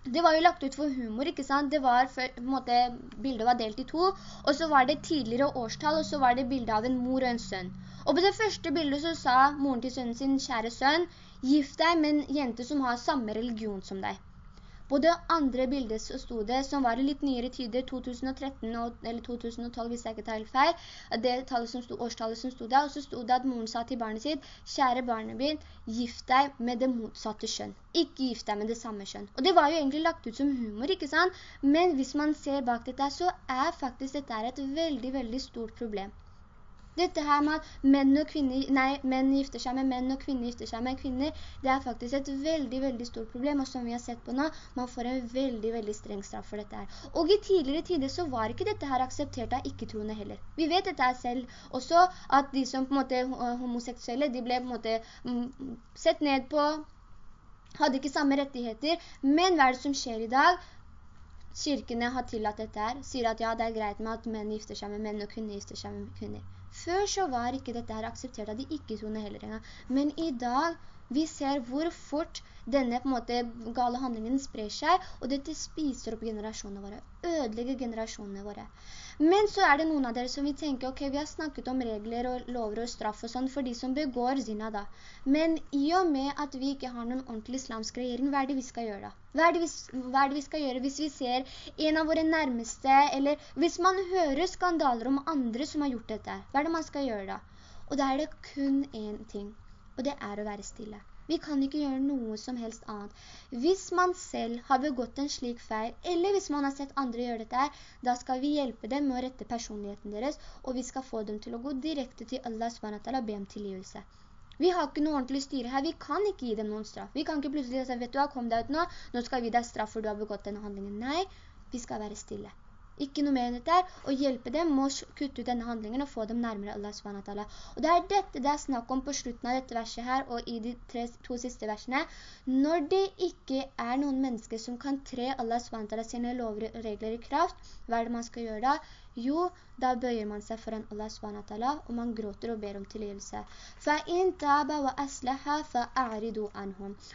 Speaker 1: det var jo lagt ut for humor, ikke sant? Det var, på en måte, bildet var delt i to, og så var det tidligere årstall, og så var det bildet av en mor og en sønn. Og på det første bildet så sa moren til sønnen sin, kjære sønn, gift deg med en jente som har samme religion som deg. På det andre bildet så stod det, som var i litt nyere tider, 2013 eller 2012 hvis jeg ikke tar helt feil, det som sto, årstallet som stod der, og så stod det at moren sa til barnet sitt, kjære barnet mitt, gift deg med det motsatte kjønn. Ikke gift deg med det samme kjønn. Og det var jo egentlig lagt ut som humor, ikke sant? Men hvis man ser bak dette, så er faktisk dette et veldig, veldig stort problem. Dette her med at menn, og kvinner, nei, menn gifter seg med menn og kvinner gifter seg med kvinner, det er faktisk et veldig, veldig stort problem, og som vi har sett på nå, man får en veldig, veldig streng straff for dette her. Og i tidligere tider så var ikke dette her akseptert av ikke-troende heller. Vi vet dette her selv også, at de som på en måte homoseksuelle, de ble på en måte mm, sett ned på, hadde ikke samme rettigheter, men hva er det som skjer i dag? Kirkene har tillatt dette her, sier at ja, det er greit med at menn gifter seg med menn og kvinner gifter seg med kvinner. Før så var ikke dette akseptert av de ikke-troende heller engang. Men i dag, vi ser hvor fort denne måte gale handlingen sprer seg, og dette spiser opp generasjonene våre, ødelegger generasjonene våre. Men så er det noen av dere som vil tenke, ok, vi har snakket om regler og lover og straff og sånn for de som begår zina da. Men i og med at vi ikke har noen ordentlig islamsk regjering, hva er det vi skal gjøre da? Hva er, vi, hva er det vi, skal gjøre hvis vi ser en av våre nærmeste, eller hvis man hører skandaler om andre som har gjort dette? Hva er det man skal gjøre da? Og da er det kun en ting, og det er å være stille. Vi kan ikke gjøre noe som helst annet. Hvis man selv har begått en slik feil, eller hvis man har sett andre gjøre dette da skal vi hjelpe dem med å rette personligheten deres, og vi skal få dem til å gå direkte til Allah SWT og be om tilgivelse. Vi har ikke noe ordentlig styre her, vi kan ikke gi dem noen straff. Vi kan ikke plutselig si, vet du hva, kom deg ut nå, nå skal vi deg straff for du har begått denne handlingen. Nei, vi skal være stille. Ikke noe mer enn dette er. Å hjelpe dem å kutte ut denne handlingen og få dem nærmere Allah SWT. Og det er dette det er snakk om på slutten av dette verset her, og i de tre, to siste versene. Når det ikke er noen mennesker som kan tre Allah SWT sine lover og regler i kraft, hva er det man skal gjøre da? Jo, da bøyer man seg foran Allah SWT, og man gråter og ber om tilgivelse.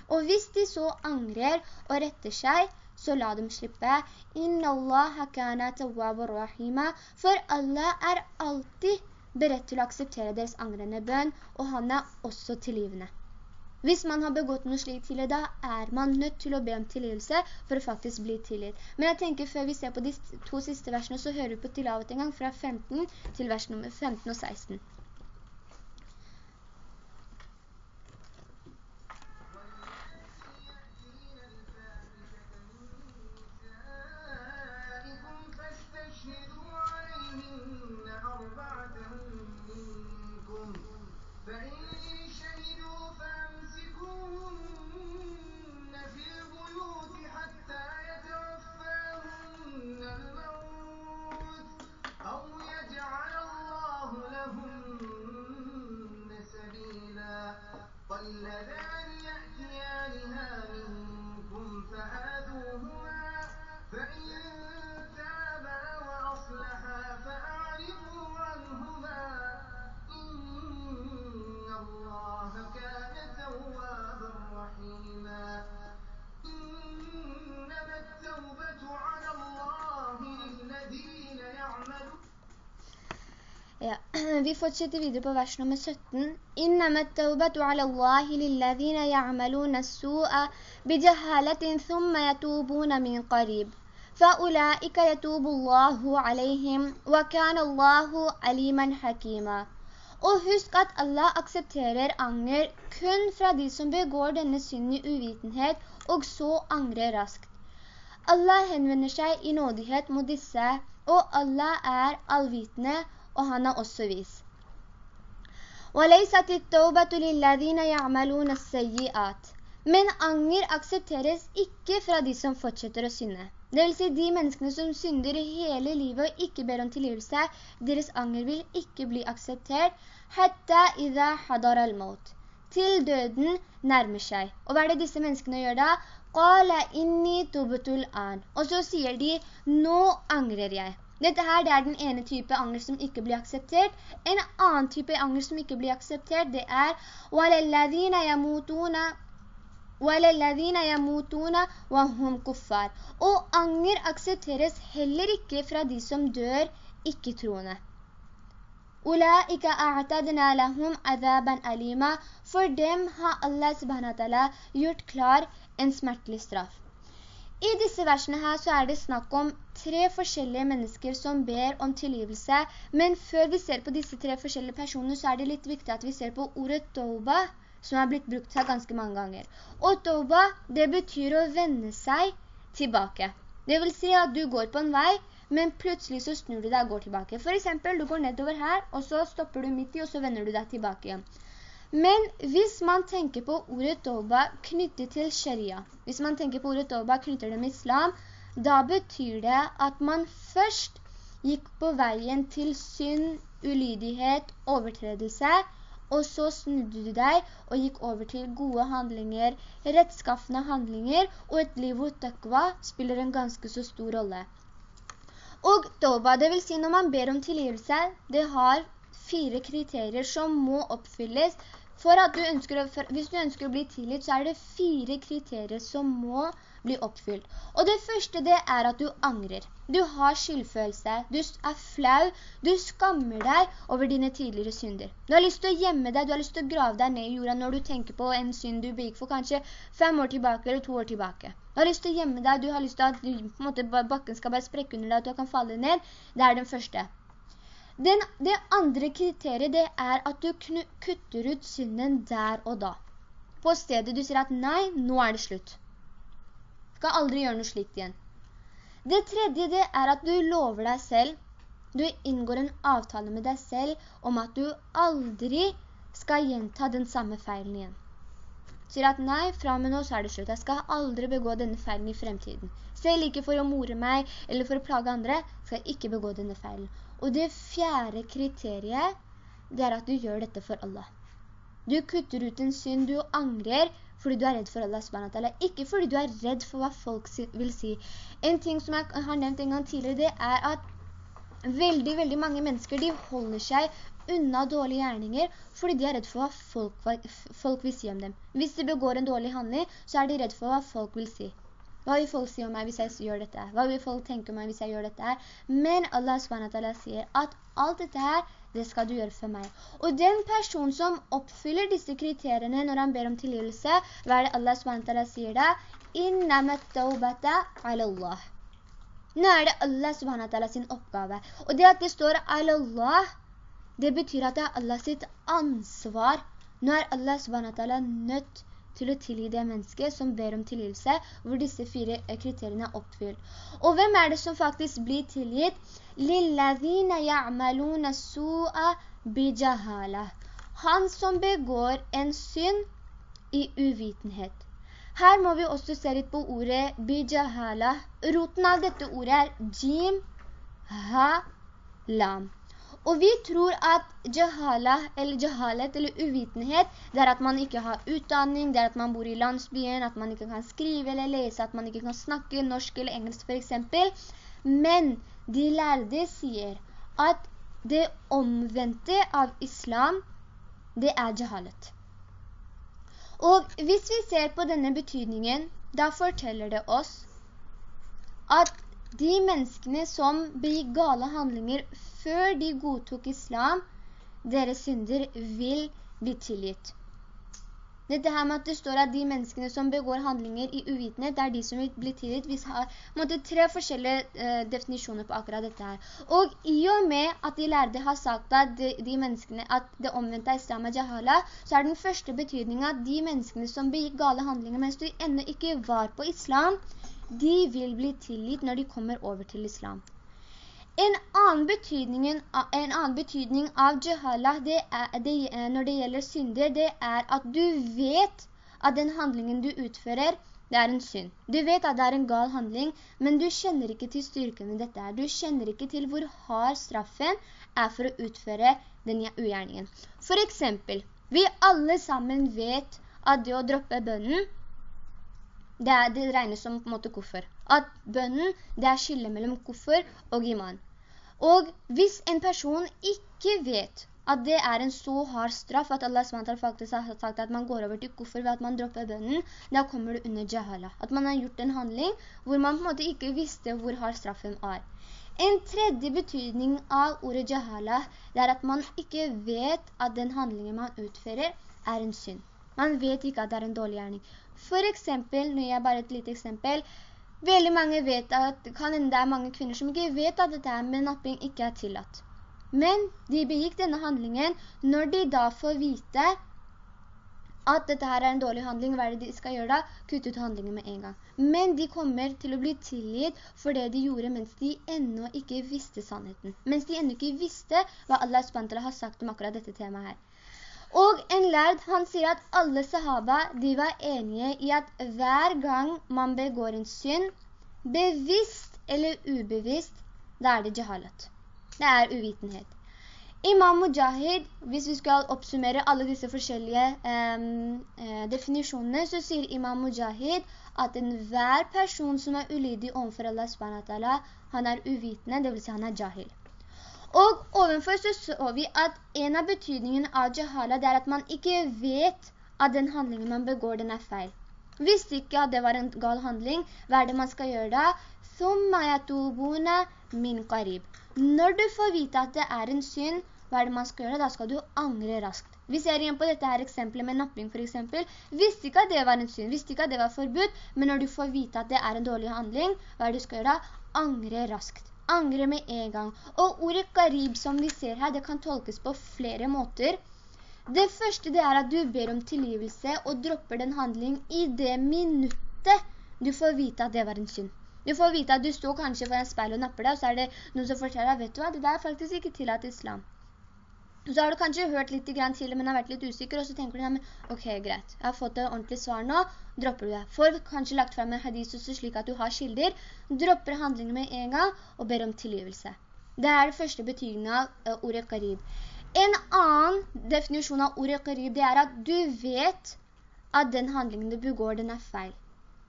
Speaker 1: Og hvis de så angrer og retter seg, så la dem slippe. Inna Allah kana tawwabur rahima. For Allah er alltid beredt til å akseptere deres angrende bønn, og han er også tilgivende. Hvis man har begått noe slik tidligere, da er man nødt til å be om tilgivelse for å faktisk bli tilgitt. Men jeg tenker før vi ser på de to siste versene, så hører vi på tilavet en gang fra 15 til vers nummer 15 og 16. fortsetter videre på vers nummer 17. «Innama at-taubatu ala Allahi lillazina ya'maluna as-su'a bijahalatin thumma yatubuna min qarib. Fa'ulaika yatubu Allahu alayhim wa kana Allahu aliman hakima.» Og husk at Allah aksepterer anger kun fra de som begår denne synden i uvitenhet, og så angrer raskt. Allah henvender seg i nådighet mot disse, og Allah er allvitende, og han er også vis. وَلَيْسَتِ التَّوْبَةُ لِلَّذِينَ يَعْمَلُونَ السَّيِّئَاتِ Men anger aksepteres ikke fra de som fortsetter å synne. Det vil si de menneskene som synder hele livet og ikke ber om tilgivelse, deres anger vil ikke bli akseptert. «Hatta idha hadar al-maut» Til døden nærmer seg. Og hva er det disse menneskene gjør da? «Qala inni tubutul an» Og så sier de, «Nå angrer jeg». Dette her det er den ene type anger som ikke blir akseptert. En annen type anger som ikke blir akseptert, det er وَلَلَّذِينَ يَمُوتُونَ وَلَلَّذِينَ يَمُوتُونَ وَهُمْ كُفَّارِ Og anger aksepteres heller ikke fra de som dør ikke-troende. أُولَئِكَ أَعْتَدْنَا لَهُمْ عَذَابًا أَلِيمًا For dem har Allah subhanahu wa ta'ala gjort klar en smertelig straff. I disse versene her så er det snakk om tre forskjellige mennesker som ber om tilgivelse, men før vi ser på disse tre forskjellige personene så er det litt viktig at vi ser på ordet «doba», som er blitt brukt her ganske mange ganger. Og «doba», det betyr å vende seg tilbake. Det vil si at du går på en vei, men plutselig så snur du deg og går tilbake. For eksempel, du går nedover her, og så stopper du midt i, og så vender du deg tilbake igjen. Men hvis man tenker på ordet «doba» knyttet til sharia, hvis man tenker på ordet tauba knyttet til islam, da betyr det at man først gikk på veien til synd, ulydighet, overtredelse, og så snudde du deg og gikk over til gode handlinger, rettskaffende handlinger, og et liv hvor taqwa spiller en ganske så stor rolle. Og doba, det vil si når man ber om tilgivelse, det har fire kriterier som må oppfylles du ønsker hvis du ønsker å bli tilgitt, så er det fire kriterier som må bli oppfylt. Og det første det er at du angrer. Du har skyldfølelse, du er flau, du skammer deg over dine tidligere synder. Du har lyst til å gjemme deg, du har lyst til å grave deg ned i jorda når du tenker på en synd du begikk for kanskje fem år tilbake eller to år tilbake. Du har lyst til å gjemme deg, du har lyst til at måte, bakken skal bare sprekke under deg, at du kan falle ned. Det er den første. Den, det andre kriteriet det er at du kutter ut synden der og da. På stedet du sier at nei, nå er det slutt. Du skal aldri gjøre noe slikt igjen. Det tredje det er at du lover deg selv, du inngår en avtale med deg selv om at du aldri skal gjenta den samme feilen igjen. Sier at nei, fra med nå så er det slutt. Jeg skal aldri begå denne feilen i fremtiden. Selv ikke for å more meg eller for å plage andre, skal jeg ikke begå denne feilen. Og det fjerde kriteriet, det er at du gjør dette for Allah. Du kutter ut en synd, du angrer fordi du er redd for Allah subhanahu Ikke fordi du er redd for hva folk vil si. En ting som jeg har nevnt en gang tidligere, det er at veldig, veldig mange mennesker, de holder seg unna dårlige gjerninger fordi de er redd for hva folk, folk vil si om dem. Hvis de begår en dårlig handling, så er de redd for hva folk vil si. Hva vil folk si om meg hvis jeg gjør dette Hva vil folk tenke om meg hvis jeg gjør dette Men Allah SWT sier at alt dette her, det skal du gjøre for meg. Og den person som oppfyller disse kriteriene når han ber om tilgivelse, hva er det Allah SWT sier da? Innamet taubata ala Allah. Nå er det Allah SWT sin oppgave. Og det at det står ala Allah, det betyr at det er Allah sitt ansvar. Nå er Allah SWT nødt til å tilgi det mennesket som ber om tilgivelse, hvor disse fire kriteriene er oppfylt. Og hvem er det som faktisk blir tilgitt? «Lilladhina ya'maluna su'a bijahala». Han som begår en synd i uvitenhet. Her må vi også se litt på ordet bijahala. Roten av dette ordet er jim, ha, lam. Og vi tror at jahala, eller jahalet, eller uvitenhet, det er at man ikke har utdanning, det er at man bor i landsbyen, at man ikke kan skrive eller lese, at man ikke kan snakke norsk eller engelsk for eksempel. Men de lærde sier at det omvendte av islam, det er jahalet. Og hvis vi ser på denne betydningen, da forteller det oss at de menneskene som begikk gale handlinger før de godtok islam, deres synder vil bli tilgitt. Dette her med at det står at de menneskene som begår handlinger i uvitenhet, det er de som vil bli tilgitt. Vi har måtte, tre forskjellige uh, definisjoner på akkurat dette her. Og i og med at de lærde har sagt at de, de menneskene, at det omvendte islam er jahala, så er den første betydningen at de menneskene som begikk gale handlinger mens de enda ikke var på islam, de vil bli tilgitt når de kommer over til islam. En annen en annen betydning av jahala det er, det, eh, når det gjelder synder, det er at du vet at den handlingen du utfører, det er en synd. Du vet at det er en gal handling, men du kjenner ikke til styrken i dette. Du kjenner ikke til hvor hard straffen er for å utføre den ugjerningen. For eksempel, vi alle sammen vet at det å droppe bønnen, det, er, det regnes som på en måte koffer. At bønnen, det er skille mellom koffer og iman. Og hvis en person ikke vet at det er en så hard straff at Allah SWT faktisk har sagt at man går over til kuffer ved at man dropper bønnen, da kommer det under jahala. At man har gjort en handling hvor man på en måte ikke visste hvor hard straffen er. En tredje betydning av ordet jahala, det er at man ikke vet at den handlingen man utfører er en synd. Man vet ikke at det er en dårlig gjerning. For eksempel, nå gir jeg bare et lite eksempel, Veldig mange vet at, kan det er mange kvinner som ikke vet at dette med napping ikke er tillatt. Men de begikk denne handlingen når de da får vite at dette her er en dårlig handling, hva er det de skal gjøre da? Kutte ut handlingen med en gang. Men de kommer til å bli tilgitt for det de gjorde mens de enda ikke visste sannheten. Mens de enda ikke visste hva Allah SWT har sagt om akkurat dette temaet her. Og en lærd, han sier at alle sahaba, de var enige i at hver gang man begår en synd, bevisst eller ubevisst, da er det jahalat. Det er uvitenhet. Imam Mujahid, hvis vi skal oppsummere alle disse forskjellige eh, definisjonene, så sier Imam Mujahid at enhver person som er ulydig overfor Allah han er uvitende, det vil si han er jahil. Og ovenfor så så vi at en av betydningen av jahala, det er at man ikke vet at den handlingen man begår, den er feil. Hvis ikke at det var en gal handling, hva er det man skal gjøre da? «Thumma yatubuna min qarib». Når du får vite at det er en synd, hva er det man skal gjøre? Da skal du angre raskt. Vi ser igjen på dette her eksempelet med napping for eksempel. Visste ikke at det var en synd, visste ikke at det var forbudt, men når du får vite at det er en dårlig handling, hva er det du skal gjøre? da? Angre raskt. Angre med en gang. Og ordet karib som vi ser her, det kan tolkes på flere måter. Det første det er at du ber om tilgivelse og dropper den handling i det minuttet du får vite at det var en synd. Du får vite at du står kanskje for en speil og napper deg, og så er det noen som forteller vet du hva, det der er faktisk ikke tillatt islam. Så har du kanskje hørt litt til, men har vært litt usikker, og så tenker du, ja, men, ok, greit, jeg har fått et ordentlig svar nå, dropper du det. Får kanskje lagt frem en hadis også slik at du har skilder, dropper handlingen med en gang, og ber om tilgivelse. Det er det første betydningen av uh, ordet qarib. En annen definisjon av ordet qarib, det er at du vet at den handlingen du begår, den er feil.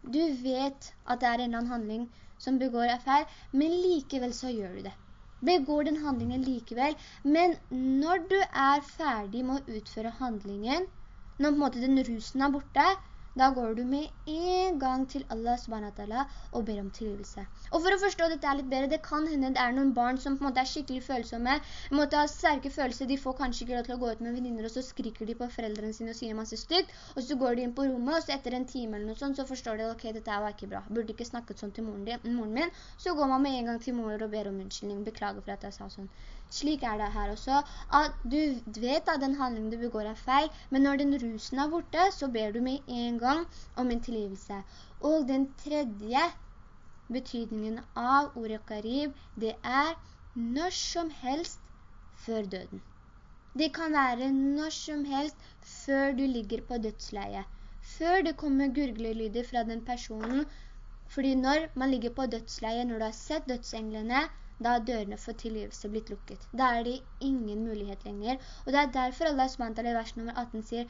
Speaker 1: Du vet at det er en eller annen handling som begår er feil, men likevel så gjør du det. Begår den handlingen likevel, men når du er ferdig med å utføre handlingen, når på en måte den rusen er borte, da går du med en gang til Allah subhanahu og ber om tilgivelse. Og for å forstå dette litt bedre, det kan hende det er noen barn som på en måte er skikkelig følsomme, måtte ha sterke følelser, de får kanskje ikke lov til å gå ut med venninner, og så skriker de på foreldrene sine og sier masse stygt, og så går de inn på rommet, og så etter en time eller noe sånt, så forstår de, ok, dette var ikke bra, burde ikke snakket sånn til moren, din, moren min, så går man med en gang til mor og ber om unnskyldning, beklager for at jeg sa sånn. Slik er det her også, at du vet at den handlingen du begår er feil, men når den rusen er borte, så ber du med en gang om en tilgivelse. Og den tredje betydningen av ordet karib, det er når som helst før døden. Det kan være når som helst før du ligger på dødsleie. Før det kommer gurglelyder fra den personen. Fordi når man ligger på dødsleie, når du har sett dødsenglene, da er dørene for tilgivelse blitt lukket. Da er det ingen mulighet lenger. Og det er derfor Allah SWT i vers nummer 18 sier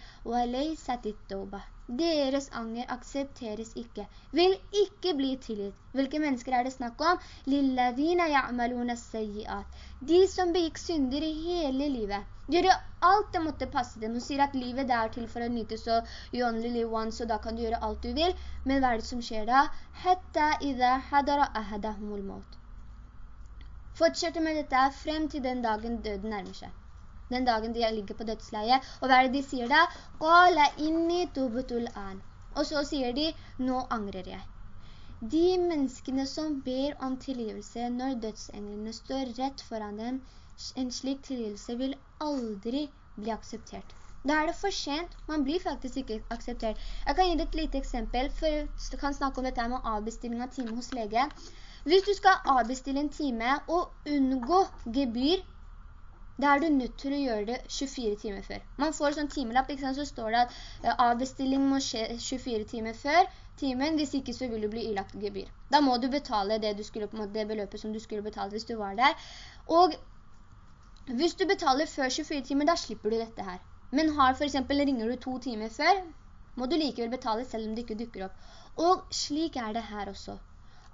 Speaker 1: Deres anger aksepteres ikke. Vil ikke bli tilgitt. Hvilke mennesker er det snakk om? De som begikk synder i hele livet. Gjør alt det måtte passe dem. Hun sier at livet er til for å nyte, så you only live once, og da kan du gjøre alt du vil. Men hva er det som skjer da? Hatta idha hadara ahadahumul maut fortsetter med dette frem til den dagen døden nærmer seg. Den dagen de ligger på dødsleie. Og hva er det de sier da? «Qala inni tubutul an». Og så sier de, nå angrer jeg. De menneskene som ber om tilgivelse når dødsenglene står rett foran dem, en slik tilgivelse vil aldri bli akseptert. Da er det for sent. Man blir faktisk ikke akseptert. Jeg kan gi deg et lite eksempel, for jeg kan snakke om dette med avbestilling av time hos lege. Hvis du skal avbestille en time og unngå gebyr, da er du nødt til å gjøre det 24 timer før. Man får sånn timelapp, sant? så står det at eh, avbestilling må skje 24 timer før timen, hvis ikke så vil du bli ilagt gebyr. Da må du betale det, du skulle, det beløpet som du skulle betalt hvis du var der. Og hvis du betaler før 24 timer, da slipper du dette her. Men har for eksempel, ringer du to timer før, må du likevel betale selv om det ikke dukker opp. Og slik er det her også.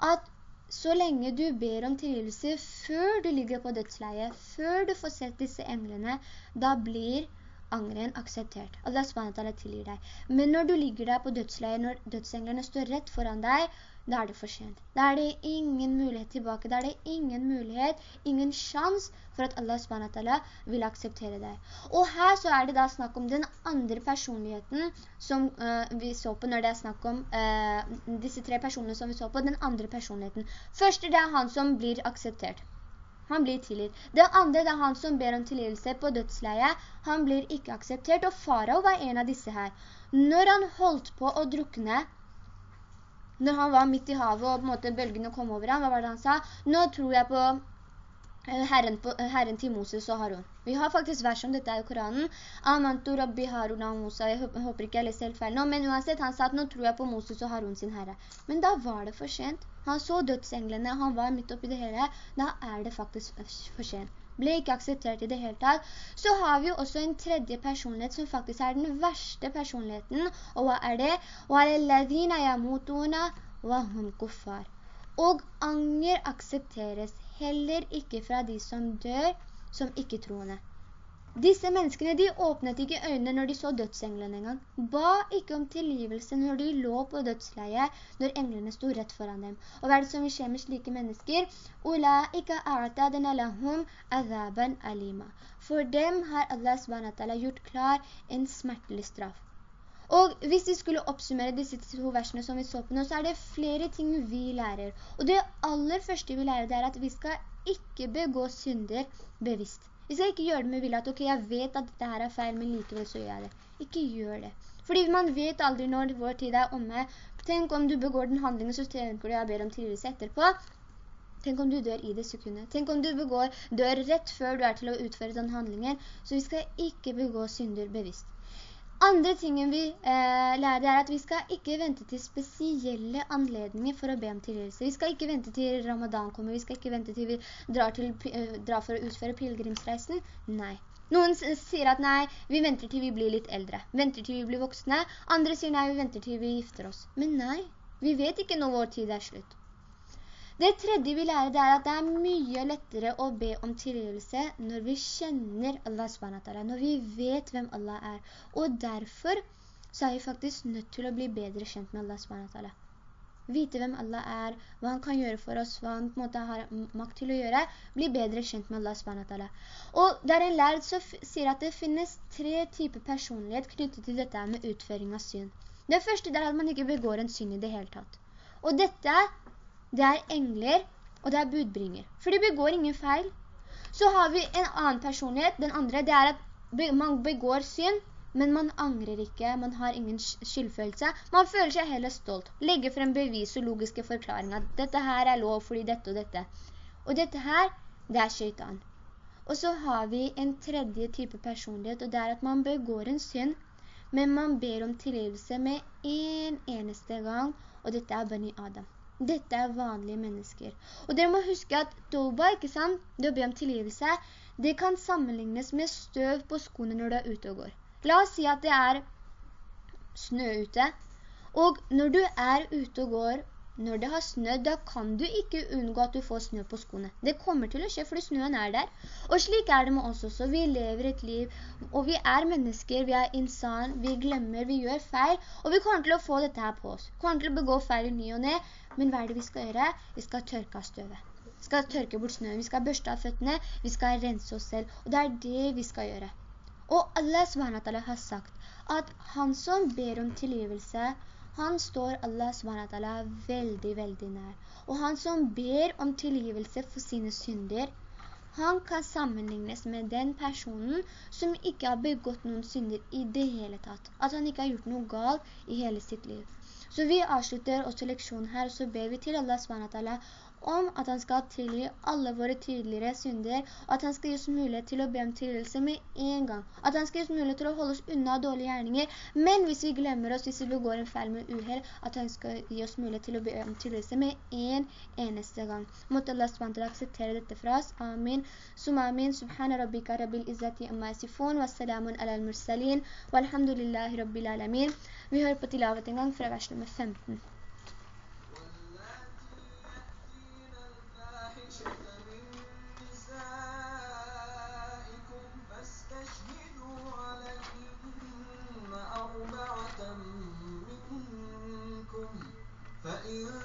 Speaker 1: At så lenge du ber om tilgivelse før du ligger på dødsleie, før du får sett disse englene, da blir angren akseptert. Allah SWT tilgir deg. Men når du ligger der på dødsleier, når dødsenglene står rett foran deg, da er det for sent. Da er det ingen mulighet tilbake. Da er det ingen mulighet, ingen sjans for at Allah SWT vil akseptere deg. Og her så er det da snakk om den andre personligheten som uh, vi så på når det er snakk om uh, disse tre personene som vi så på, den andre personligheten. Først er det han som blir akseptert. Han blir tilgitt. Det andre det er han som ber om tilgivelse på dødsleie. Han blir ikke akseptert, og Farao var en av disse her. Når han holdt på å drukne, når han var midt i havet og på en måte bølgene kom over ham, hva var det han sa? Nå tror jeg på Herren, på, eh, herren, til Moses og Harun. Vi har faktisk vers om dette i Koranen. Amantu rabbi Harun og Musa. Jeg håper ikke jeg leser helt feil nå, men uansett, han sa at nå tror jeg på Moses og Harun sin herre. Men da var det for sent. Han så dødsenglene, han var midt oppi det hele. Da er det faktisk for sent ble ikke akseptert i det hele tatt. Så har vi også en tredje personlighet som faktisk er den verste personligheten. Og hva er det? Og anger aksepteres heller ikke fra de som dør som ikke troende. Disse menneskene, de åpnet ikke øynene når de så dødsenglene engang. Ba ikke om tilgivelse når de lå på dødsleie, når englene sto rett foran dem. Og hva er det som vil skje med slike mennesker? For dem har Allah gjort klar en smertelig straff. Og hvis vi skulle oppsummere disse to versene som vi så på nå, så er det flere ting vi lærer. Og det aller første vi lærer det er at vi skal ikke begå synder bevisst. Vi skal ikke gjøre det med vilje at, ok, jeg vet at dette her er feil, men likevel så gjør jeg det. Ikke gjør det. Fordi man vet aldri når vår tid er omme. Tenk om du begår den handlingen, så tenker du jeg ber om tilgivelse etterpå. Tenk om du dør i det sekundet. Tenk om du begår, dør rett før du er til å utføre den handlingen. Så vi skal ikke begå synder bevisst. Andre tingen vi eh, lærer er at vi skal ikke vente til spesielle anledninger for å be om tilgivelse. Vi skal ikke vente til ramadan kommer, vi skal ikke vente til vi drar, til, eh, drar for å utføre pilgrimsreisen. Nei. Noen sier at nei, vi venter til vi blir litt eldre. Venter til vi blir voksne. Andre sier nei, vi venter til vi gifter oss. Men nei, vi vet ikke når vår tid er slutt. Det tredje vi lærer det er at det er mye lettere å be om tilgivelse når vi kjenner Allah SWT, når vi vet hvem Allah er. Og derfor så er vi faktisk nødt til å bli bedre kjent med Allah SWT. Vite hvem Allah er, hva han kan gjøre for oss, hva han på en måte har makt til å gjøre, bli bedre kjent med Allah SWT. Og det er en lærd som sier at det finnes tre typer personlighet knyttet til dette med utføring av syn. Det første er at man ikke begår en syn i det hele tatt. Og dette det er engler, og det er budbringer. For de begår ingen feil. Så har vi en annen personlighet, den andre, det er at man begår synd, men man angrer ikke, man har ingen skyldfølelse. Man føler seg heller stolt. Legger frem bevis og logiske forklaringer. Dette her er lov fordi dette og dette. Og dette her, det er skjøytan. Og så har vi en tredje type personlighet, og det er at man begår en synd, men man ber om tilgivelse med en eneste gang, og dette er Bani Adam. Dette er vanlige mennesker. Og dere må huske at Toba, ikke sant? Det å be om tilgivelse, det kan sammenlignes med støv på skoene når du er ute og går. La oss si at det er snø ute, og når du er ute og går, når det har snø, da kan du ikke unngå at du får snø på skoene. Det kommer til å skje, fordi snøen er der. Og slik er det med oss også. Vi lever et liv, og vi er mennesker, vi er insan, vi glemmer, vi gjør feil, og vi kommer til å få dette her på oss. Vi kommer til å begå feil ny og ned, men hva er det vi skal gjøre? Vi skal tørke av støvet. Vi skal tørke bort snøen, vi skal børste av føttene, vi skal rense oss selv, og det er det vi skal gjøre. Og Allah SWT har sagt at han som ber om tilgivelse, han står Allah SWT veldig, veldig nær. Og han som ber om tilgivelse for sine synder, han kan sammenlignes med den personen som ikke har begått noen synder i det hele tatt. At han ikke har gjort noe galt i hele sitt liv. Så vi avslutter også leksjonen her, og så ber vi til Allah SWT om at han skal tilgi alle våre tydeligere synder, at han skal gi oss mulighet til å be om tilgivelse med en gang. At han skal gi oss mulighet til å holde oss unna dårlige gjerninger, men hvis vi glemmer oss, hvis vi begår en feil med uheld, at han skal gi oss mulighet til å be om tilgivelse med en eneste gang. Måtte Allah SWT akseptere dette fra oss. Amin. Sum amin. Subhana rabbika rabbil izzati amma yasifun, wassalamun ala al-mursalin, walhamdulillahi rabbil alamin. Vi hører på tilavet en gang fra vers nummer 15.
Speaker 2: إن